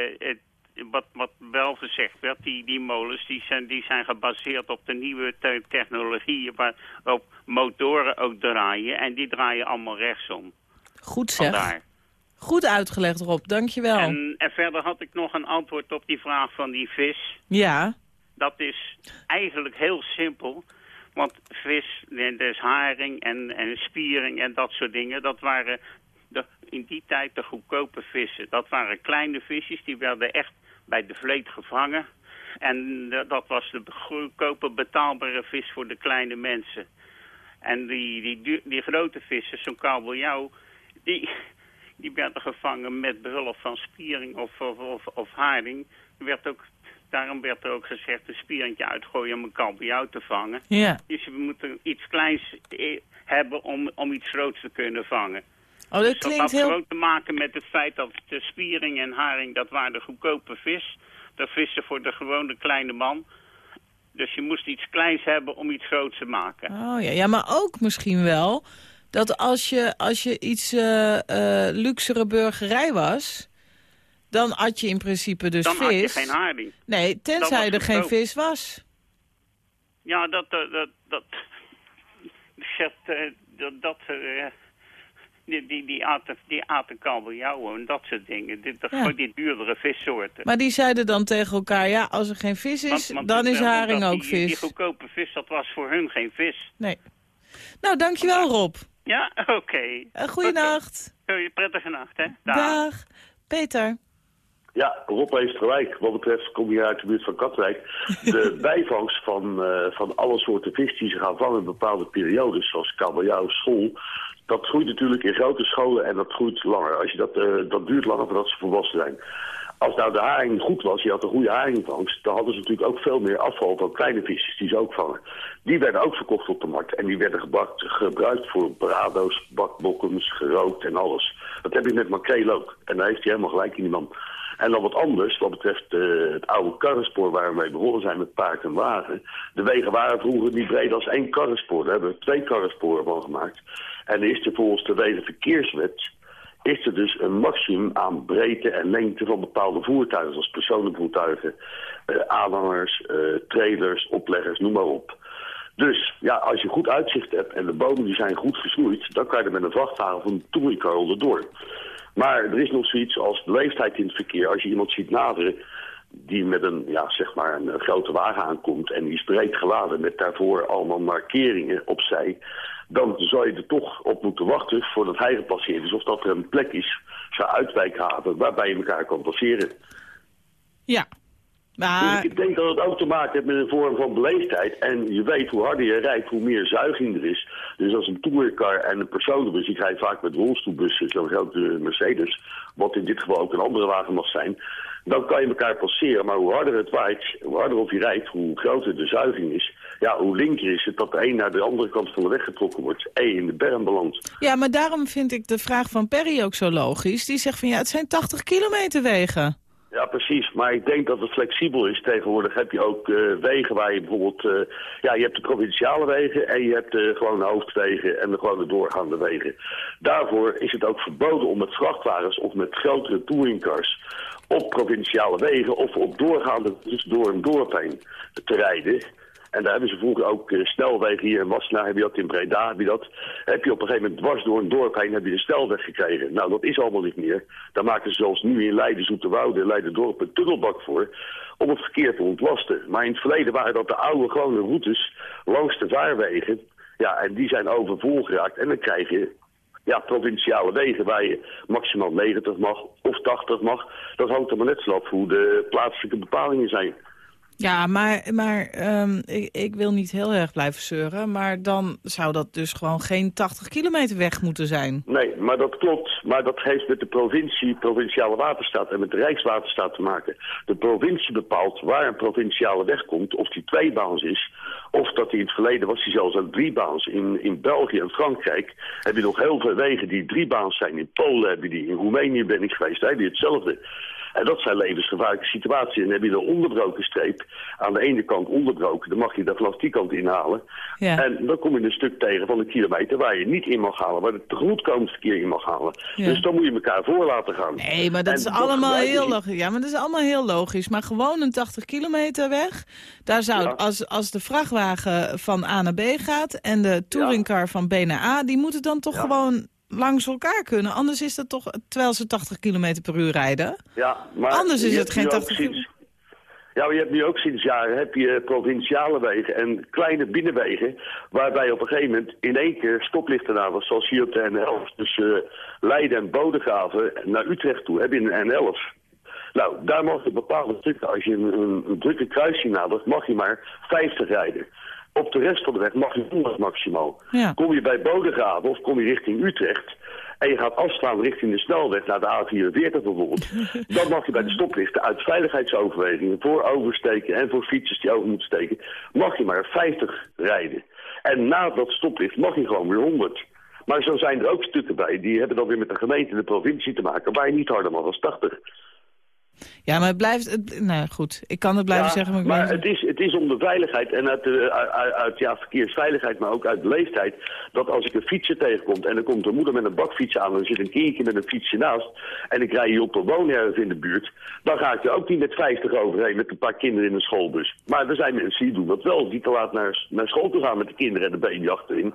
wat, wat wel gezegd werd, die, die molens die zijn, die zijn gebaseerd op de nieuwe te- technologieën waarop motoren ook draaien. En die draaien allemaal rechtsom. Goed zeg. Vandaar. Goed uitgelegd, Rob. Dankjewel. En, en verder had ik nog een antwoord op die vraag van die vis. Ja, Dat is eigenlijk heel simpel. Want vis, dus haring en, en spiering en dat soort dingen, dat waren de, in die tijd de goedkope vissen. Dat waren kleine visjes, die werden echt bij de vleet gevangen. En dat was de goedkope betaalbare vis voor de kleine mensen. En die, die, die grote vissen, zo'n kabeljauw, die, die werden gevangen met behulp van spiering of, of, of, of haring. Er Werd ook, daarom werd er ook gezegd een spieringje uitgooien om een kabeljauw te vangen. ja. Dus we moeten iets kleins eh, hebben om, om iets groots te kunnen vangen. Oh, dat Dus dat had heel... gewoon te maken met het feit dat de spiering en haring, dat waren de goedkope vis. Dat vissen voor de gewone kleine man. Dus je moest iets kleins hebben om iets groots te maken. Oh ja, ja, maar ook misschien wel dat als je, als je iets eh eh, luxere burgerij was... dan at je in principe dus Dan vis. had je geen haring. Nee, tenzij er geen vis was. Ja, dat... dat, dat, dat, dat, eh, dat, dat eh, die, die, die, aten, die aten kabeljauwen en dat soort dingen. Dit, dat, Ja. Die duurdere vissoorten. Maar die zeiden dan tegen elkaar, ja, als er geen vis is, Want- want dan is eh, haring ook die, vis. Die goedkope vis, dat was voor hun geen vis. Nee. Nou, dankjewel Rob. Ja, oké. Een goeienacht. Oké. Prettige nacht, hè. Dag. Peter. Ja, Rob heeft gelijk. Wat betreft kom je uit de buurt van Katwijk. De bijvangst van, eh, van alle soorten vis die ze gaan vangen in bepaalde periodes, zoals kabeljauw, school, dat groeit natuurlijk in grote scholen en dat groeit langer. Als je dat, eh, dat duurt langer voordat ze volwassen zijn. Als nou de haring goed was, je had een goede haringvangst, dan hadden ze natuurlijk ook veel meer afval van kleine visjes die ze ook vangen. Die werden ook verkocht op de markt en die werden gebakt, gebruikt voor brado's, bakbokkens, gerookt en alles. Dat heb je met makreel ook. En daar heeft hij helemaal gelijk in die man. En dan wat anders, wat betreft eh, het oude karrenspoor waar we mee begonnen zijn met paard en wagen. De wegen waren vroeger niet breed als één karrenspoor. Daar hebben we twee karrensporen van gemaakt. En is er volgens de Wegenverkeerswet is er dus een maximum aan breedte en lengte van bepaalde voertuigen, zoals personenvoertuigen, eh, aanhangers, eh, trailers, opleggers, noem maar op. Dus ja, als je goed uitzicht hebt en de bomen die zijn goed gesnoeid, dan kan je er met een vrachtwagen van een touringcar onderdoor. Maar er is nog zoiets als leeftijd in het verkeer. Als je iemand ziet naderen die met een, ja, zeg maar een, eh, grote wagen aankomt en die is breed geladen met daarvoor allemaal markeringen opzij, dan zou je er toch op moeten wachten voordat hij gepasseerd is. Of dat er een plek is, zo'n uitwijkhaven, waarbij je elkaar kan passeren. Ja. Maar Dus ik denk dat het ook te maken heeft met een vorm van beleefdheid. En je weet, hoe harder je rijdt, hoe meer zuiging er is. Dus als een touringcar en een personenbus, ik rijd vaak met rolstoelbussen, zo'n grote Mercedes, wat in dit geval ook een andere wagen mag zijn, dan kan je elkaar passeren. Maar hoe harder het waait, hoe harder op je rijdt, hoe groter de zuiging is. Ja, hoe linker is het dat de een naar de andere kant van de weg getrokken wordt. E in de berm belandt. ja, maar daarom vind ik de vraag van Perry ook zo logisch. Die zegt van ja, het zijn 80 kilometer wegen. Ja, precies. Maar ik denk dat het flexibel is. Tegenwoordig heb je ook eh, wegen waar je bijvoorbeeld... eh, ja, je hebt de provinciale wegen en je hebt de gewone hoofdwegen en de gewone doorgaande wegen. Daarvoor is het ook verboden om met vrachtwagens of met grotere touringcars op provinciale wegen of op doorgaande, dus door een dorp te rijden. En daar hebben ze vroeger ook eh, snelwegen hier in Wassenaar, heb je dat in Breda, heb je dat. Heb je op een gegeven moment dwars door een dorp heen, heb je een snelweg gekregen. Nou, dat is allemaal niet meer. Daar maken ze zelfs nu in Leiden, Zoeterwoude, Leiden dorp een tunnelbak voor om het verkeer te ontlasten. Maar in het verleden waren dat de oude gewone routes langs de vaarwegen. Ja, en die zijn overvol geraakt. En dan krijg je ja, provinciale wegen waar je maximaal 90 mag of 80 mag. Dat hangt er maar net vanaf hoe de plaatselijke bepalingen zijn. Ja, maar, maar ehm, ik, ik wil niet heel erg blijven zeuren. Maar dan zou dat dus gewoon geen 80 kilometer weg moeten zijn. Nee, maar dat klopt. Maar dat heeft met de provincie, provinciale waterstaat en met de Rijkswaterstaat te maken. De provincie bepaalt waar een provinciale weg komt, of die tweebaans is, of dat die in het verleden was die zelfs ook driebaans. In, in België en Frankrijk heb je nog heel veel wegen die driebaans zijn. In Polen heb je die, in Roemenië ben ik geweest, daar heb je hetzelfde. En dat zijn levensgevaarlijke situaties. En dan heb je een onderbroken streep. Aan de ene kant onderbroken, dan mag je daar vanaf die kant inhalen. Ja. En dan kom je een stuk tegen van een kilometer waar je niet in mag halen. Waar het tegemoetkomend verkeer in mag halen. Ja. Dus dan moet je elkaar voor laten gaan. Nee, maar dat En is allemaal heel logisch. Ja, maar dat is allemaal heel logisch. Maar gewoon een 80 kilometer weg. Daar zou, Ja. als, als de vrachtwagen van A naar B gaat en de touringcar van B naar A, die moeten dan toch gewoon langs elkaar kunnen. Anders is dat toch, terwijl ze 80 kilometer per uur rijden. Ja, maar Anders is het geen nu ook 80 sinds- Ja, maar je hebt nu ook sinds jaren heb je provinciale wegen en kleine binnenwegen... waarbij op een gegeven moment in één keer stoplichten aan was, zoals hier op de N11. Dus eh, Leiden en Bodegraven naar Utrecht toe heb je een N11. Nou, daar mag je bepaalde stukken, als je een, een, een drukke kruising nadert, mag je maar 50 rijden. Op de rest van de weg mag je 100 maximaal. Ja. Kom je bij Bodegraven of kom je richting Utrecht... en je gaat afslaan richting de snelweg naar de A44 bijvoorbeeld... dan mag je bij de stoplichten uit veiligheidsoverwegingen... voor oversteken en voor fietsers die over moeten steken... mag je maar 50 rijden. En na dat stoplicht mag je gewoon weer 100. Maar zo zijn er ook stukken bij... die hebben dan weer met de gemeente en de provincie te maken... waar je niet harder mag dan 80. Ja, maar het blijft... Het, nou goed, ik kan het blijven Ja, zeggen, maar ik maar blijf- het is, het is om de veiligheid en uit, de, uit, ja, verkeersveiligheid, maar ook uit beleefdheid, dat als ik een fietser tegenkom en er komt een moeder met een bakfiets aan en er zit een kindje met een fietsje naast en ik rij hier op de woonerf in de buurt, dan ga ik er ook niet met 50 overheen met een paar kinderen in een schoolbus. Maar er zijn mensen die doen dat wel, die te laat naar, naar school toe gaan met de kinderen en de baby achterin.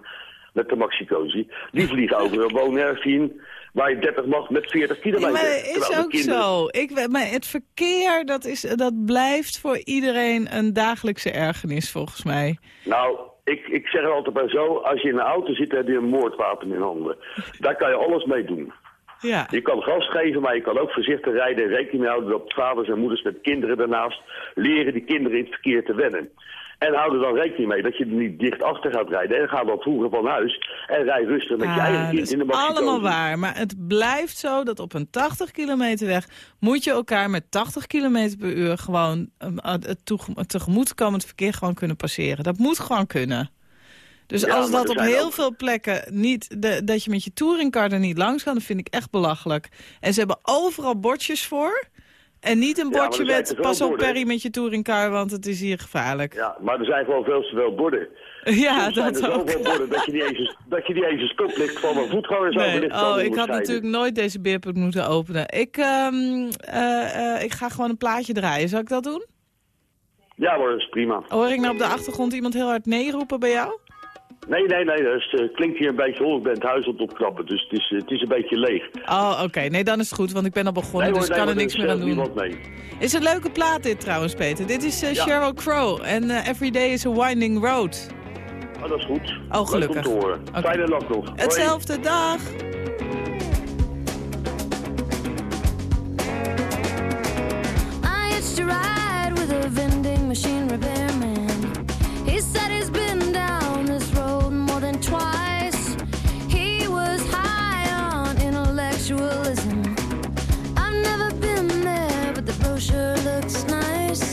Met de maxicosi. Die vliegen over een woonerf in waar je 30 mag met 40 Ja, kilometer. maar het is ook kinderen- zo. Ik, maar het verkeer, dat, is, dat blijft voor iedereen een dagelijkse ergernis, volgens mij. Nou, ik, ik zeg het altijd maar zo. Als je in een auto zit, heb je een moordwapen in handen. Daar kan je alles mee doen. Ja. Je kan gas geven, maar je kan ook voorzichtig rijden en rekening houden dat vaders en moeders met kinderen daarnaast leren die kinderen in het verkeer te wennen. En hou er dan rekening mee dat je er niet dicht achter gaat rijden. En ga dan vroeger van huis en rij rustig met je Ah, eigen kind is in de maxi allemaal waar. Maar het blijft zo dat op een 80 kilometer weg... moet je elkaar met 80 kilometer per uur gewoon... eh, het tegemoetkomend verkeer gewoon kunnen passeren. Dat moet gewoon kunnen. Dus Ja, als dat op heel ook- veel plekken niet... De, dat je met je touringcar er niet langs kan, dat vind ik echt belachelijk. En ze hebben overal bordjes voor... En niet een Ja, bordje zijn met pas op borden. Perry met je touringcar, want het is hier gevaarlijk. Ja, Ja, maar er zijn gewoon veel te veel borden. Soms zijn dat er ook. borden dat je niet eens, dat je niet eens een stoplicht van een voetganger zou Nee, oh, ik had natuurlijk nooit deze beerput moeten openen. Ik, ehm, eh, eh, ik ga gewoon een plaatje draaien. Zal ik dat doen? Ja hoor, dat is prima. Hoor ik nou op de achtergrond iemand heel hard nee roepen bij jou? Nee, nee, nee, is, eh, klinkt hier een beetje hoor. Ik ben het huis aan het opknappen, dus het is, het is een beetje leeg. Oh, oké. Nee, dan is het goed, want ik ben al begonnen, nee, dus ik kan er niks meer aan stelt doen. niemand mee. Is een leuke plaat dit trouwens, Peter. Dit is eh, Ja. Sheryl Crow en eh, Every Day is a Winding Road. Oh, dat is goed. Oh, gelukkig. Leuk om te horen. Oké. Fijne nacht nog. Hoi. Hetzelfde, dag! I used to ride with a waiting. sexualism. I've never been there, but the brochure looks nice.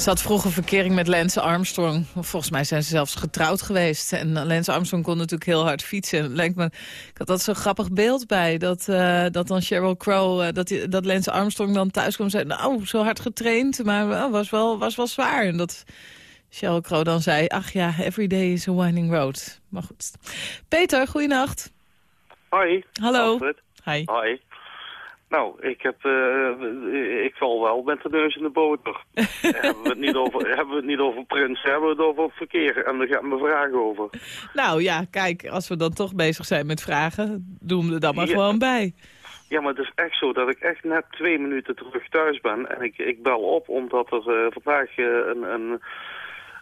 Ze had vroeger verkering met Lance Armstrong. Volgens mij zijn ze zelfs getrouwd geweest. En Lance Armstrong kon natuurlijk heel hard fietsen. Lijkt me, ik had dat zo'n grappig beeld bij. Dat, eh, dat dan Sheryl Crow, eh, dat, die- dat Lance Armstrong dan thuis kwam en zei... nou, zo hard getraind, maar wel, was, wel, was wel zwaar. En dat Sheryl Crow dan zei... ach ja, every day is a winding road. Maar goed. Peter, goeienacht. Hoi. Hallo. Alfred. Hi. Hoi. Nou, ik heb, eh, ik val wel met de neus in de boter. hebben, we het niet over, hebben we het niet over Prins, hebben we het over verkeer. En daar gaat mijn vraag over. Nou ja, kijk, als we dan toch bezig zijn met vragen... doen we er dan maar Ja. gewoon bij. Ja, maar het is echt zo dat ik echt net twee minuten terug thuis ben. En ik, ik bel op omdat er eh, vandaag eh, een, een,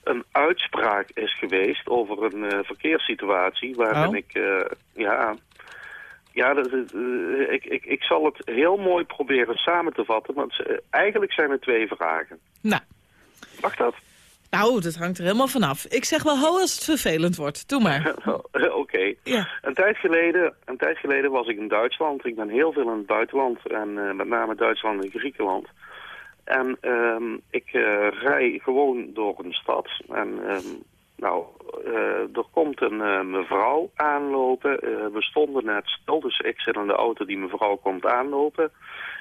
een uitspraak is geweest over een verkeerssituatie. Waarin Oh. ik, ja... Ja, dat, eh, ik, ik, ik zal het heel mooi proberen samen te vatten. Want eh, eigenlijk zijn er twee vragen. Nou. Mag dat? Nou, dat hangt er helemaal vanaf. Ik zeg wel ho als het vervelend wordt. Doe maar. Oké. Ja. Een, tijd geleden, een tijd geleden was ik in Duitsland. Ik ben heel veel in het buitenland. En eh, met name Duitsland en Griekenland. En ehm, ik eh, rij gewoon door een stad. En ehm, nou, eh, er komt een eh, mevrouw aanlopen. Eh, we stonden net stil, dus ik zit in de auto. Die mevrouw komt aanlopen.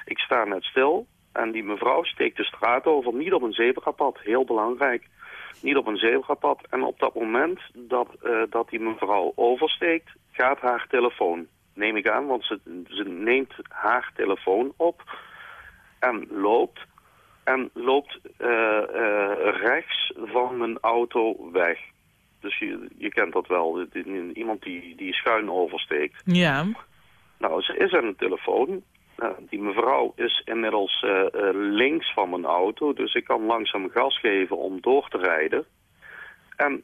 Ik sta net stil. En die mevrouw steekt de straat over, niet op een zebrapad, heel belangrijk. Niet op een zebrapad. En op dat moment dat, dat die mevrouw oversteekt, gaat haar telefoon. Neem ik aan, want ze neemt haar telefoon op en loopt. En loopt eh, eh, rechts van mijn auto weg. Dus je, je kent dat wel, iemand die, die schuin oversteekt. Ja. Nou, ze is aan de telefoon. Nou, die mevrouw is inmiddels eh, links van mijn auto, dus ik kan langzaam gas geven om door te rijden. En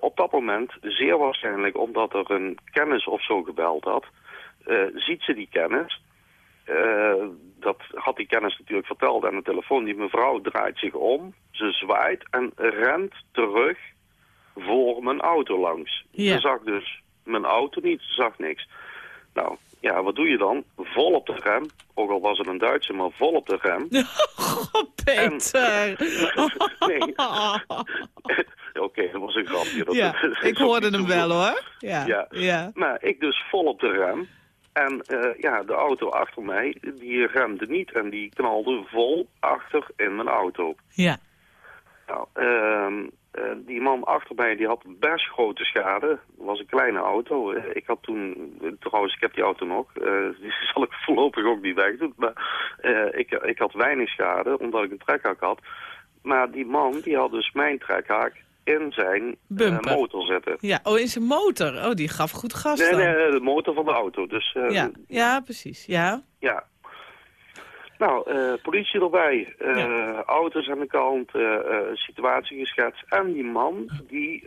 op dat moment, zeer waarschijnlijk omdat er een kennis of zo gebeld had, ziet ze die kennis. Eh, dat had die kennis natuurlijk verteld aan de telefoon. Die mevrouw draait zich om, ze zwaait en rent terug voor mijn auto langs. Ja. Ze zag dus mijn auto niet, ze zag niks. Nou, ja, wat doe je dan? Vol op de rem. Ook al was het een Duitse, maar vol op de rem. God, Peter. nee. Oké, dat was een grapje. Dat, Ja, ik hoorde hem wel hoor. Ja. Ja. ja. Maar ik dus vol op de rem. En eh, ja, de auto achter mij, die remde niet en die knalde vol achter in mijn auto. Ja. Nou, ehm, eh, die man achter mij die had best grote schade. Het was een kleine auto. Eh, ik had toen, trouwens, ik heb die auto nog. die zal ik voorlopig ook niet wegdoen. Maar ik, ik had weinig schade, omdat ik een trekhak had. Maar die man, die had dus mijn trekhaak in zijn eh, motor zitten. Ja, oh, in zijn motor. Oh, die gaf goed gas Nee, dan. nee, de motor van de auto. Dus eh, Ja, ja, precies. Ja. ja. Nou, eh, politie erbij, auto's aan de kant, situatie geschetst. En die man, die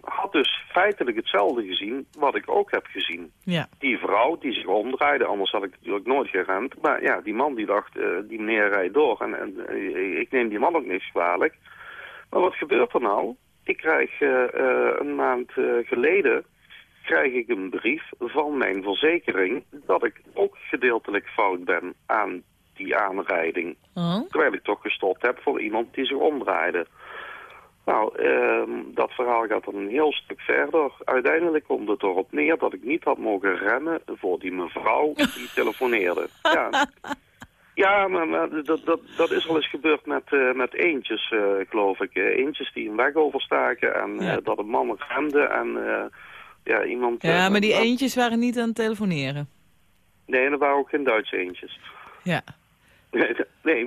had dus feitelijk hetzelfde gezien wat ik ook heb gezien. Ja. Die vrouw die zich omdraaide, anders had ik natuurlijk nooit gerend. Maar ja, die man die dacht, die meneer rijdt door. En, en ik neem die man ook niks kwalijk. Maar wat gebeurt er nou? Ik krijg eh, eh, een maand eh, geleden krijg ik een brief van mijn verzekering dat ik ook gedeeltelijk fout ben aan die aanrijding. Oh. Terwijl ik toch gestopt heb voor iemand die zich omdraaide. Nou, ehm, dat verhaal gaat dan een heel stuk verder. Uiteindelijk komt het erop neer dat ik niet had mogen remmen voor die mevrouw die telefoneerde. Ja. Ja, maar, maar dat, dat, dat is al eens gebeurd met, eh, met eentjes, eh, geloof ik. Eentjes die een weg overstaken en eh, dat een man rende en ja, iemand... Ja, maar die eentjes waren niet aan het telefoneren. Nee, er waren ook geen Duitse eentjes. Ja. nee,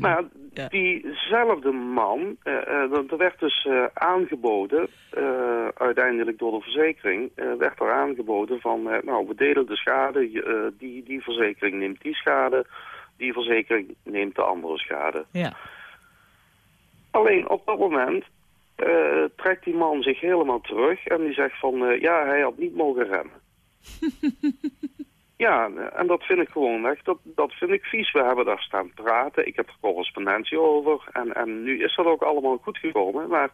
maar... Diezelfde man, eh, eh, er werd dus eh, aangeboden, eh, uiteindelijk door de verzekering, eh, werd er aangeboden van, eh, nou, we delen de schade, eh, die, die verzekering neemt die schade, die verzekering neemt de andere schade. Ja. Alleen op dat moment eh, trekt die man zich helemaal terug en die zegt van, eh, ja, hij had niet mogen remmen. Ja, en dat vind ik gewoon weg. Dat, dat vind ik vies. We hebben daar staan praten. Ik heb er correspondentie over. En, en nu is dat ook allemaal goed gekomen. Maar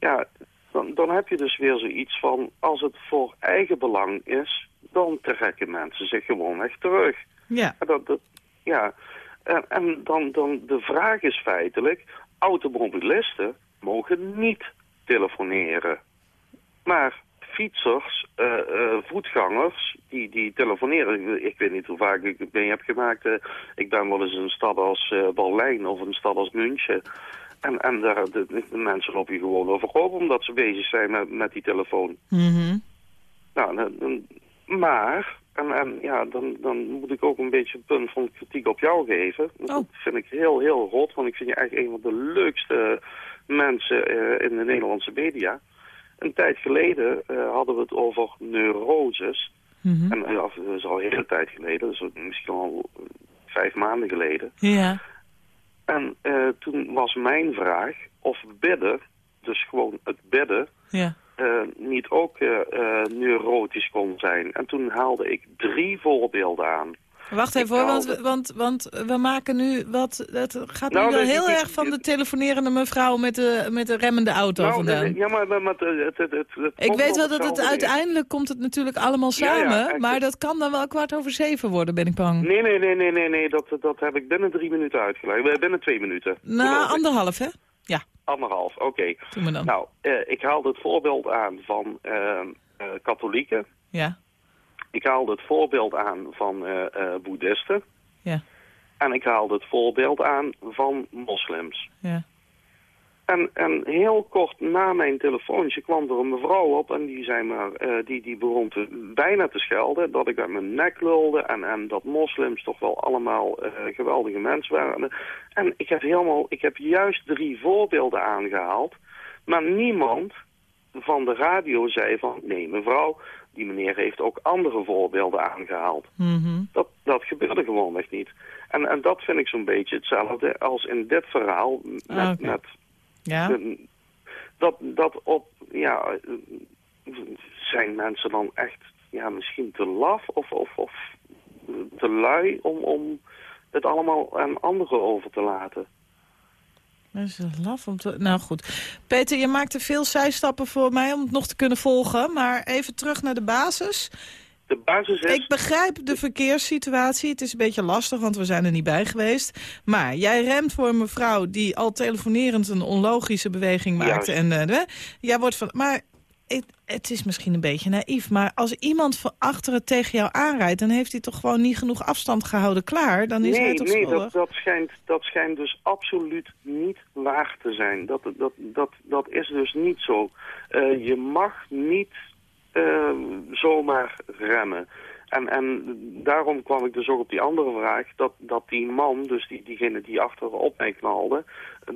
ja, dan, dan heb je dus weer zoiets van... als het voor eigen belang is... dan trekken mensen zich gewoon weg terug. Ja. En Dat, dat, ja. En, en dan, dan de vraag is feitelijk... automobilisten mogen niet telefoneren. Maar fietsers, eh, eh, voetgangers, die, die telefoneren. Ik weet niet hoe vaak ik het mee heb gemaakt. eh, ik ben wel eens in een stad als Berlijn of een stad als München. En, en daar, de, de mensen lopen je gewoon overhoop omdat ze bezig zijn met, met die telefoon. Mhm. Nou, maar, en, en ja, dan, dan moet ik ook een beetje een punt van kritiek op jou geven. Dat vind ik heel, heel rot, want ik vind je echt een van de leukste mensen in de Nederlandse media. Een tijd geleden eh, hadden we het over neuroses. Mhm. En ja, dat is al een hele tijd geleden, dus misschien al eh, vijf maanden geleden. Ja. En eh, toen was mijn vraag of bidden, dus gewoon het bidden, Ja. eh, niet ook eh, eh, neurotisch kon zijn. En toen haalde ik drie voorbeelden aan. Wacht even hoor, want, want, want we maken nu wat... Het gaat Nou, nu wel nee, heel erg van de telefonerende mevrouw met de, met de remmende auto Nou, vandaan. ja, maar, maar, maar het, het, het, het Ik weet wel dat het uiteindelijk komt het natuurlijk allemaal Ja, ja, samen. echt. maar dat kan dan wel kwart over zeven worden, ben ik bang. Nee, nee, nee, nee, nee, nee dat, dat heb ik binnen drie minuten uitgelegd. Binnen twee minuten. nou, anderhalf, hè? Ja, Anderhalf, oké. dan. Nou, eh, ik haalde het voorbeeld aan van eh, eh, katholieken. Ja, Ik haalde het voorbeeld aan van eh, boeddhisten. ja, En ik haalde het voorbeeld aan van moslims. ja. En, en heel kort na mijn telefoontje kwam er een mevrouw op en die, zei maar, eh, die, die begon te, bijna te schelden dat ik uit mijn nek lulde en, en dat moslims toch wel allemaal geweldige mensen waren. En ik heb, helemaal, ik heb juist drie voorbeelden aangehaald, maar niemand van de radio zei van nee mevrouw, die meneer heeft ook andere voorbeelden aangehaald. Mhm. Dat, dat gebeurde gewoonweg niet. En, en dat vind ik zo'n beetje hetzelfde als in dit verhaal met, Ah, met Ja, de- dat, dat op, ja, zijn mensen dan echt, ja, misschien te laf of, of, of te lui om, om het allemaal aan anderen over te laten. Dat is laf om te... Nou goed. Peter, je maakte veel zijstappen voor mij om het nog te kunnen volgen. Maar even terug naar de basis. De basis is... Ik begrijp de verkeerssituatie. Het is een beetje lastig, want we zijn er niet bij geweest. Maar jij remt voor een mevrouw die al telefonerend een onlogische beweging maakte. Juist. En, eh, jij wordt van... Maar het, is misschien een beetje naïef. Maar als iemand van achteren tegen jou aanrijdt... dan heeft hij toch gewoon niet genoeg afstand gehouden klaar. Dan is hij nee, toch nee dat, dat, schijnt, dat schijnt dus absoluut niet waar te zijn. Dat, dat, dat, dat is dus niet zo. Eh, je mag niet eh, zomaar remmen. En, en daarom kwam ik dus ook op die andere vraag, dat, dat die man, dus die, diegene die achterop mij knalde,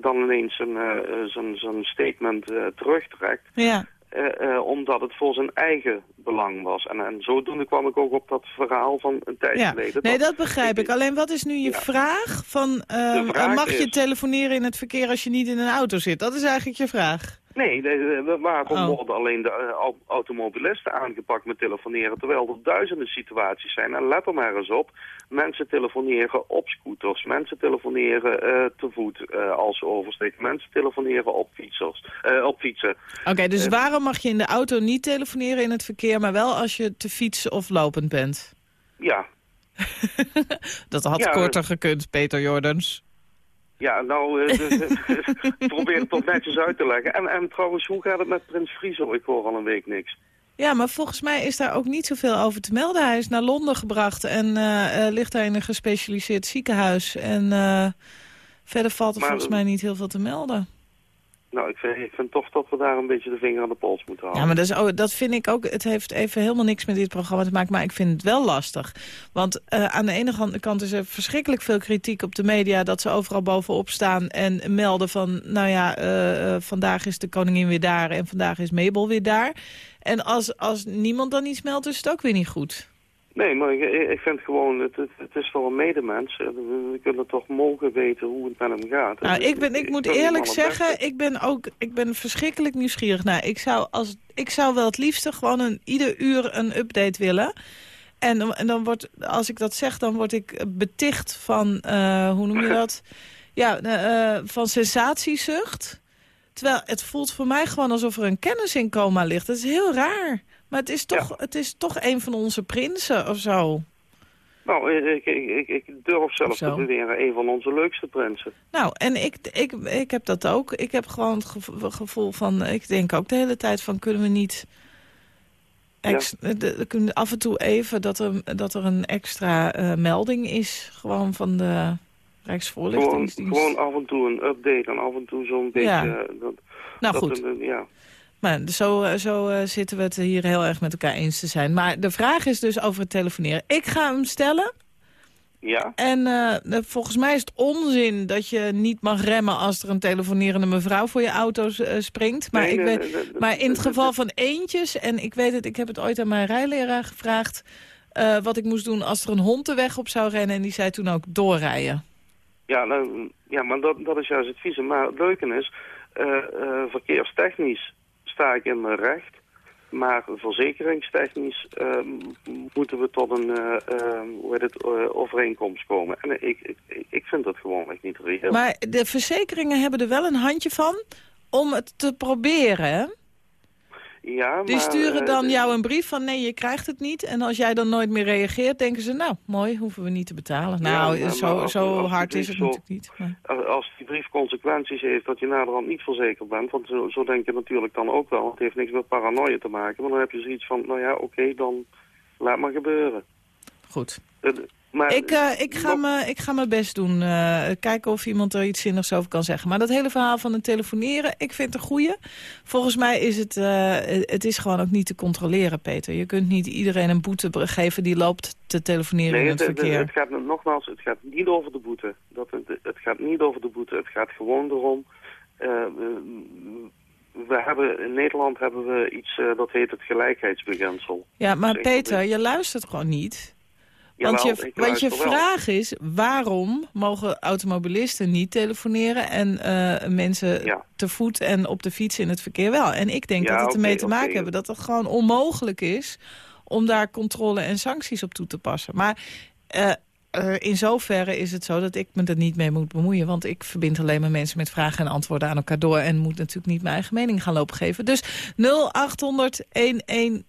dan ineens zijn, eh, zijn, zijn statement eh, terugtrekt. Ja. Eh, eh, omdat het voor zijn eigen belang was. En, en zodoende kwam ik ook op dat verhaal van een tijd Ja, geleden. nee, dat begrijp ik. Alleen wat is nu je vraag? Van, ehm, vraag mag je telefoneren in het verkeer als je niet in een auto zit? Dat is eigenlijk je vraag. Nee, waarom Oh. worden alleen de eh, au- automobilisten aangepakt met telefoneren... terwijl er duizenden situaties zijn? En let er maar eens op, mensen telefoneren op scooters... mensen telefoneren eh, te voet eh, als ze oversteken... mensen telefoneren op, fietsers, eh, op fietsen. Oké, dus waarom mag je in de auto niet telefoneren in het verkeer... maar wel als je te fietsen of lopend bent? Ja, Dat had Ja, korter gekund, Peter Jordans. Ja nou, eh, probeer het toch netjes uit te leggen. En, en trouwens, hoe gaat het met Prins Frizo? Ik hoor al een week niks. Ja, maar volgens mij is daar ook niet zoveel over te melden. Hij is naar Londen gebracht en eh, eh, ligt daar in een gespecialiseerd ziekenhuis. En verder valt er Maar, volgens mij niet heel veel te melden. Nou, ik vind, ik vind toch dat we daar een beetje de vinger aan de pols moeten houden. Ja, maar dat, is, dat vind ik ook... Het heeft even helemaal niks met dit programma te maken, maar ik vind het wel lastig. Want eh, aan de ene kant- kant is er verschrikkelijk veel kritiek op de media... dat ze overal bovenop staan en melden van... nou ja, eh, eh, vandaag is de koningin weer daar en vandaag is Mabel weer daar. En als, als niemand dan iets meldt, is het ook weer niet goed. Nee, maar ik, ik vind gewoon, het, het, is toch een medemens. Eh, We, kunnen toch mogen weten hoe het met hem gaat. Nou, ik, ben, ik moet eerlijk zeggen, ik ben ook ik ben verschrikkelijk nieuwsgierig. Nou, ik zou, als, ik zou wel het liefste gewoon een, ieder uur een update willen. En, dan- en dan wordt, als ik dat zeg, dan word ik beticht van, eh, hoe noem je dat? Ja, eh, van sensatiezucht. Terwijl het voelt voor mij gewoon alsof er een kennis in coma ligt. Dat is heel raar. Maar het is toch, het is toch een van onze prinsen of zo. Nou, ik, ik, ik, durf zelf te beweren een van onze leukste prinsen. Nou, en ik, ik, ik heb dat ook. Ik heb gewoon het gevo- gevoel van... Ik denk ook de hele tijd van, kunnen we niet... Ex, de- de- kunnen af en toe even dat er, dat er een extra eh, melding is. Gewoon van de Gewoon, Rijksvoorlichtingsdienst. gewoon af en toe een update en af en toe zo'n beetje... Ja. eh, Dat, Nou, dat goed. een- ja. Maar zo, eh, zo eh, zitten we het hier heel erg met elkaar eens te zijn. Maar de vraag is dus over het telefoneren. Ik ga hem stellen. Ja? En eh, volgens mij is het onzin dat je niet mag remmen als er een telefonerende mevrouw voor je auto springt. Maar, Nee, ik nee, weet, nee, nee, maar in het geval van eentjes, en ik weet het, ik heb het ooit aan mijn rijleraar gevraagd... wat ik moest doen als er een hond de weg op zou rennen. En die zei toen ook doorrijden. Ja, nou, ja maar dat, dat is juist het vieze. Maar het leuke is, verkeerstechnisch sta ik in mijn recht. Maar verzekeringstechnisch eh, m- moeten we tot een eh, eh, hoe heet het, eh, overeenkomst komen. En ik, ik, ik vind dat gewoon echt niet reëel. Maar de verzekeringen hebben er wel een handje van om het te proberen, ja, Die sturen eh, dan jou een brief van nee, je krijgt het niet. En als jij dan nooit meer reageert, denken ze... nou, mooi, hoeven we niet te betalen. Nou, zo, als- zo als hard is het zo- natuurlijk niet. Maar- Als die brief consequenties heeft dat je naderhand niet verzekerd bent, want zo, zo denk je natuurlijk dan ook wel. Het heeft niks met paranoia te maken, maar dan heb je zoiets van, nou ja, oké, dan laat maar gebeuren. Goed. Eh, maar, Ik, eh, ik, ga me, ik ga mijn best doen. eh, kijken of iemand er iets zinnigs over kan zeggen. Maar dat hele verhaal van het telefoneren, ik vind het een goeie. Volgens mij is het, eh, het is gewoon ook niet te controleren, Peter. Je kunt niet iedereen een boete geven die loopt te telefoneren Nee, in het het, het, verkeer. het gaat nogmaals, het gaat niet over de boete. Dat, het, het gaat niet over de boete. Het gaat gewoon erom. we, we hebben, in Nederland hebben we iets dat heet het gelijkheidsbeginsel. ja, maar Peter, je luistert gewoon niet. Want Jawel, je, want je wel. vraag is, waarom mogen automobilisten niet telefoneren... en eh, mensen te voet en op de fiets in het verkeer wel? En ik denk Ja, dat het ermee te maken hebben dat het gewoon onmogelijk is... om daar controle en sancties op toe te passen. Maar eh, eh, in zoverre is het zo dat ik me er niet mee moet bemoeien. Want ik verbind alleen maar mensen met vragen en antwoorden aan elkaar door... en moet natuurlijk niet mijn eigen mening gaan lopen geven. Dus 0800 1121.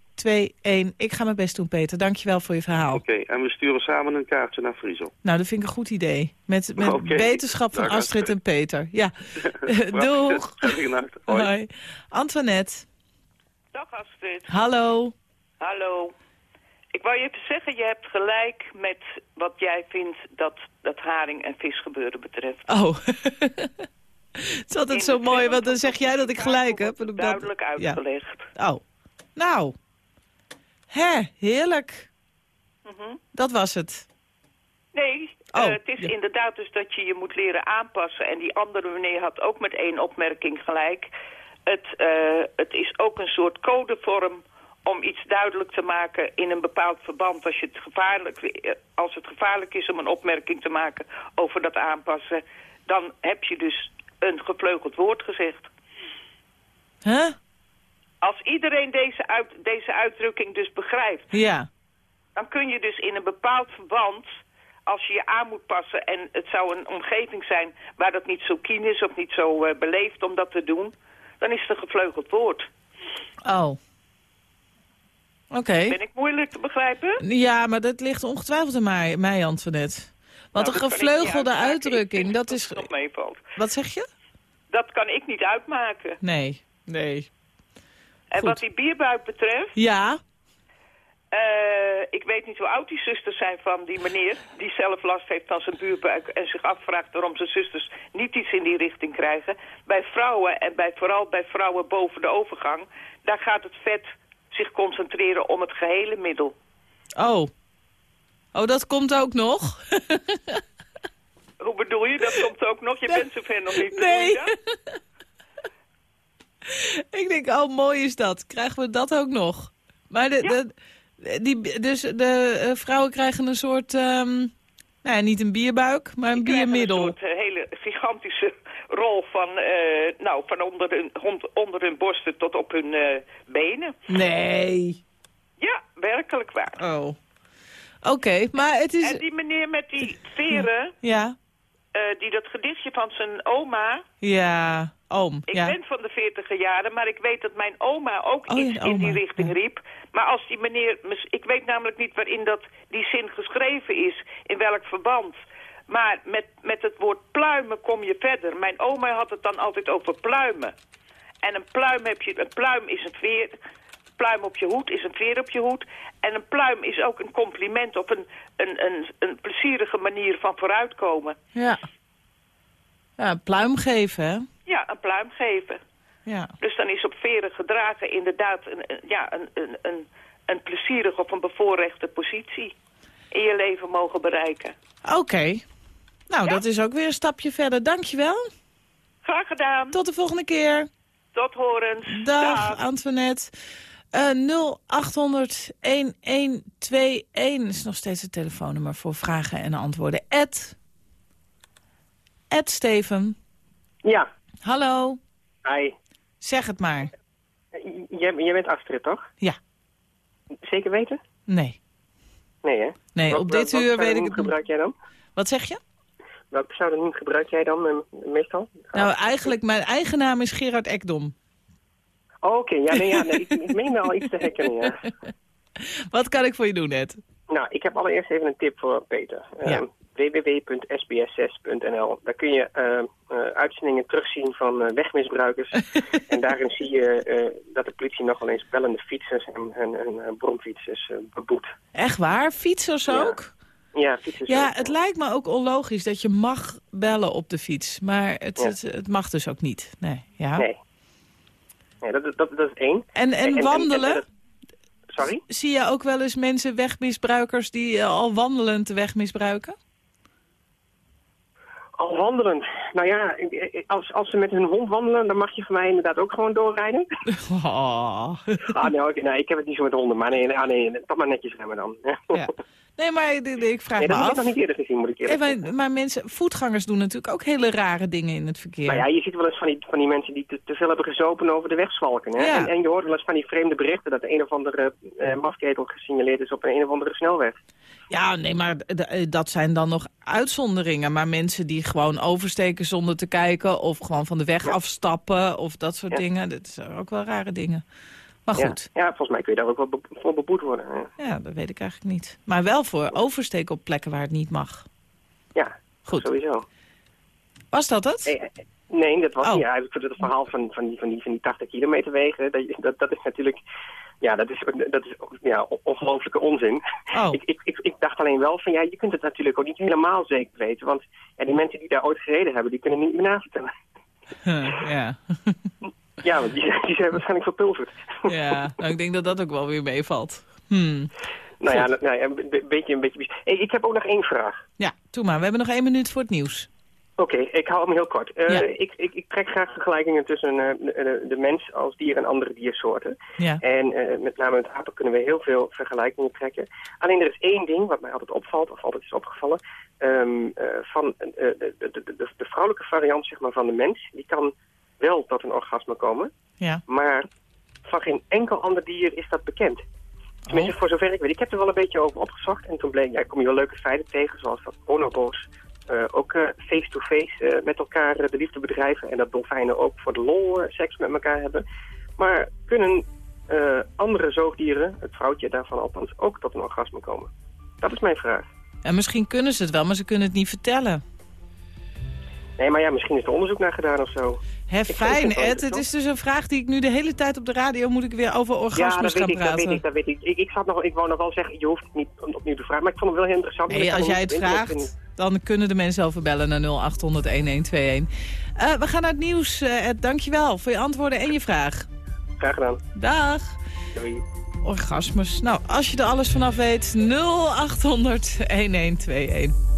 Ik ga mijn best doen, Peter. Dankjewel voor je verhaal. Oké, en we sturen samen een kaartje naar Friesel. Nou, dat vind ik een goed idee. Met, met wetenschap van Dag, Astrid en Peter. Ja. Doeg. Goedenacht. Hoi. Hoi. Antoinette. Dag Astrid. Hallo. Hallo. Ik wou je even zeggen, je hebt gelijk met wat jij vindt dat, dat haring- en visgebeuren betreft. Oh. het is altijd zo mooi, want dan zeg jij dat ik gelijk heb. Duidelijk Ja. uitgelegd. Oh. Nou. Hè, heerlijk. Mhm. Dat was het. Nee, Oh, eh, het is ja. inderdaad dus dat je je moet leren aanpassen. En die andere meneer had ook met één opmerking gelijk. Het, eh, het is ook een soort codevorm om iets duidelijk te maken in een bepaald verband. Als, je het gevaarlijk, eh, als het gevaarlijk is om een opmerking te maken over dat aanpassen... dan heb je dus een gevleugeld woord gezegd. Huh? Als iedereen deze, uit, deze uitdrukking dus begrijpt... Ja. dan kun je dus in een bepaald verband, als je je aan moet passen... en het zou een omgeving zijn waar dat niet zo kien is of niet zo eh, beleefd om dat te doen... dan is het een gevleugeld woord. Oh. Oké. Ben ik moeilijk te begrijpen? Ja, maar dat ligt ongetwijfeld aan mij, mij Antoinette. Want Nou, een dat gevleugelde uitdrukking, dat is... meevalt. Wat zeg je? Dat kan ik niet uitmaken. Nee, nee. En Goed. wat die bierbuik betreft, Ja, eh, ik weet niet hoe oud die zusters zijn van die meneer... die zelf last heeft van zijn buurbuik en zich afvraagt waarom zijn zusters niet iets in die richting krijgen. Bij vrouwen en bij, vooral bij vrouwen boven de overgang, daar gaat het vet zich concentreren om het gehele middel. oh. Oh, dat komt ook nog? Hoe bedoel je? Dat komt ook nog. Je bent zover nog niet. Nee. Ik denk, oh, mooi is dat. Krijgen we dat ook nog? Maar de, de, die, dus de eh, vrouwen krijgen een soort, ehm, nou ja, niet een bierbuik, maar een biermiddel. Een soort eh, hele gigantische rol van, eh, nou, van onder, hun, onder hun borsten tot op hun benen. Nee. Ja, werkelijk waar. Oh. Oké, maar het is... En die meneer met die veren, Ja, eh, die dat gedichtje van zijn oma... ja, oom. Ik ja. ben van de veertiger jaren, maar ik weet dat mijn oma ook Oh, ja, iets in die richting riep. Maar als die meneer... Ik weet namelijk niet waarin dat, die zin geschreven is, in welk verband. Maar met, met het woord pluimen kom je verder. Mijn oma had het dan altijd over pluimen. En een pluim, heb je, een pluim is een veer... Pluim op je hoed is een veer op je hoed. En een pluim is ook een compliment of een, een, een, een plezierige manier van vooruitkomen. Ja. Ja, pluim geven, hè? Ja, een pluim geven. Ja. Dus dan is op veren gedragen inderdaad een, een- ja, een, een, een, een plezierige of een bevoorrechte positie in je leven mogen bereiken. Oké. Nou, dat is ook weer een stapje verder. Dankjewel. Graag gedaan. Tot de volgende keer. Tot horens. Dag, Antoinette. Eh 0800 1121 is nog steeds het telefoonnummer voor vragen en antwoorden. Ed. Ed Steven. Ja. Hallo. Hi. Zeg het maar. Jij, jij bent Astrid, toch? Ja. Zeker weten? Nee. Nee, hè? Nee, op dit uur weet ik het niet. gebruik jij dan? Wat zeg je? Welk pseudoniem gebruik jij dan eh, meestal? Nou, eigenlijk, mijn eigen naam is Gerard Ekdom. Oké. Ja, nee, ja, nee, ik, ik meen wel iets te herkennen, ja. Wat kan ik voor je doen, Ed? Nou, ik heb allereerst even een tip voor Peter. Ja. Ehm, www.sbs6.nl Daar kun je ehm, eh, uitzendingen terugzien van eh, wegmisbruikers. en daarin zie je eh, dat de politie nog wel eens bellende fietsers en, en, en bromfietsers beboet. Echt waar? Fietsers Ja. ook? Ja, fietsers. Ja, ook. het lijkt me ook onlogisch dat je mag bellen op de fiets. Maar het, Ja. het, het mag dus ook niet. Nee, ja. Nee. Nee, dat, dat, dat is één. En, en wandelen? en- sorry? Zie je ook wel eens mensen, wegmisbruikers, die eh, al wandelend de weg misbruiken? Al wandelend. Nou ja, als, als ze met hun hond wandelen, dan mag je van mij inderdaad ook gewoon doorrijden. Oh. Ah, nee, nee, ik heb het niet zo met honden, maar nee, nee, ah, nee toch maar netjes remmen dan. Ja. Nee, maar ik, ik vraag Nee, me dat heb ik af. nog niet eerder gezien, moet ik Nee, eerlijk maar, zeggen. maar mensen, voetgangers doen natuurlijk ook hele rare dingen in het verkeer. Maar ja, je ziet wel eens van die, van die mensen die te, te veel hebben gezopen over de wegzwalken. Hè? Ja. En, en je hoort wel eens van die vreemde berichten dat de een of andere eh mafketel gesignaleerd is op een, een of andere snelweg. Ja, nee, maar eh, dat zijn dan nog uitzonderingen. Maar mensen die gewoon oversteken zonder te kijken... of gewoon van de weg afstappen of dat soort Ja. dingen. Dat zijn ook wel rare dingen. Maar goed, Ja, volgens mij kun je daar ook wel be- voor beboet worden. hè. ja. dat weet ik eigenlijk niet. Maar wel voor oversteken op plekken waar het niet mag. Ja, Goed. sowieso. Was dat het? Nee, nee, dat was Oh. niet. Ja, vind het verhaal van, van, die, van, die, van die 80 kilometer wegen, dat, dat, dat is natuurlijk... Ja, dat is, dat is ja, on- ongelofelijke onzin. Oh. Ik, ik, ik, ik dacht alleen wel van, ja, je kunt het natuurlijk ook niet helemaal zeker weten. Want ja, die mensen die daar ooit gereden hebben, die kunnen niet meer navertellen. ja. Ja, want die, die zijn waarschijnlijk verpulverd. ja, nou, ik denk dat dat ook wel weer meevalt. Hmm. Nou ja, nou ja, een be- beetje, een beetje... Hey, ik heb ook nog één vraag. Ja, doe maar. We hebben nog één minuut voor het nieuws. Oké, ik hou hem heel kort. Eh, Ja. ik, ik, ik trek graag vergelijkingen tussen eh, de, mens als dier en andere diersoorten. Ja. En eh, met name met apen kunnen we heel veel vergelijkingen trekken. Alleen er is één ding wat mij altijd opvalt, of altijd is opgevallen. ehm, eh, van de, de vrouwelijke variant zeg maar, van de mens, die kan wel tot een orgasme komen. Ja. Maar van geen enkel ander dier is dat bekend. Tenminste, voor zover ik weet. Ik heb er wel een beetje over opgezocht. En toen bleek, ja, kom je wel leuke feiten tegen, zoals dat bonobo's eh, ook eh, face-to-face eh, met elkaar de liefde bedrijven. En dat dolfijnen ook voor de lol seks met elkaar hebben. Maar kunnen andere zoogdieren, het vrouwtje daarvan althans, ook tot een orgasme komen? Dat is mijn vraag. En misschien kunnen ze het wel, maar ze kunnen het niet vertellen. Nee, maar ja, misschien is er onderzoek naar gedaan of zo. Hè, ik fijn, Ed. Het is dus een vraag die ik nu de hele tijd op de radio... moet ik weer over Ja, orgasmes dat weet, gaan ik, dat praten. weet ik, dat weet ik. Ik, ik, zat nog, ik wou nog wel zeggen, je hoeft het niet opnieuw te vragen. Maar ik vond het wel heel interessant. Nee, als jij het vraagt, dan kunnen de mensen over bellen naar 0800-1121. Eh, we gaan naar het nieuws, eh, Ed. Dankjewel voor je antwoorden en je vraag. Graag gedaan. Dag. Doei. Orgasmes. Nou, als je er alles vanaf weet, 0800-1121.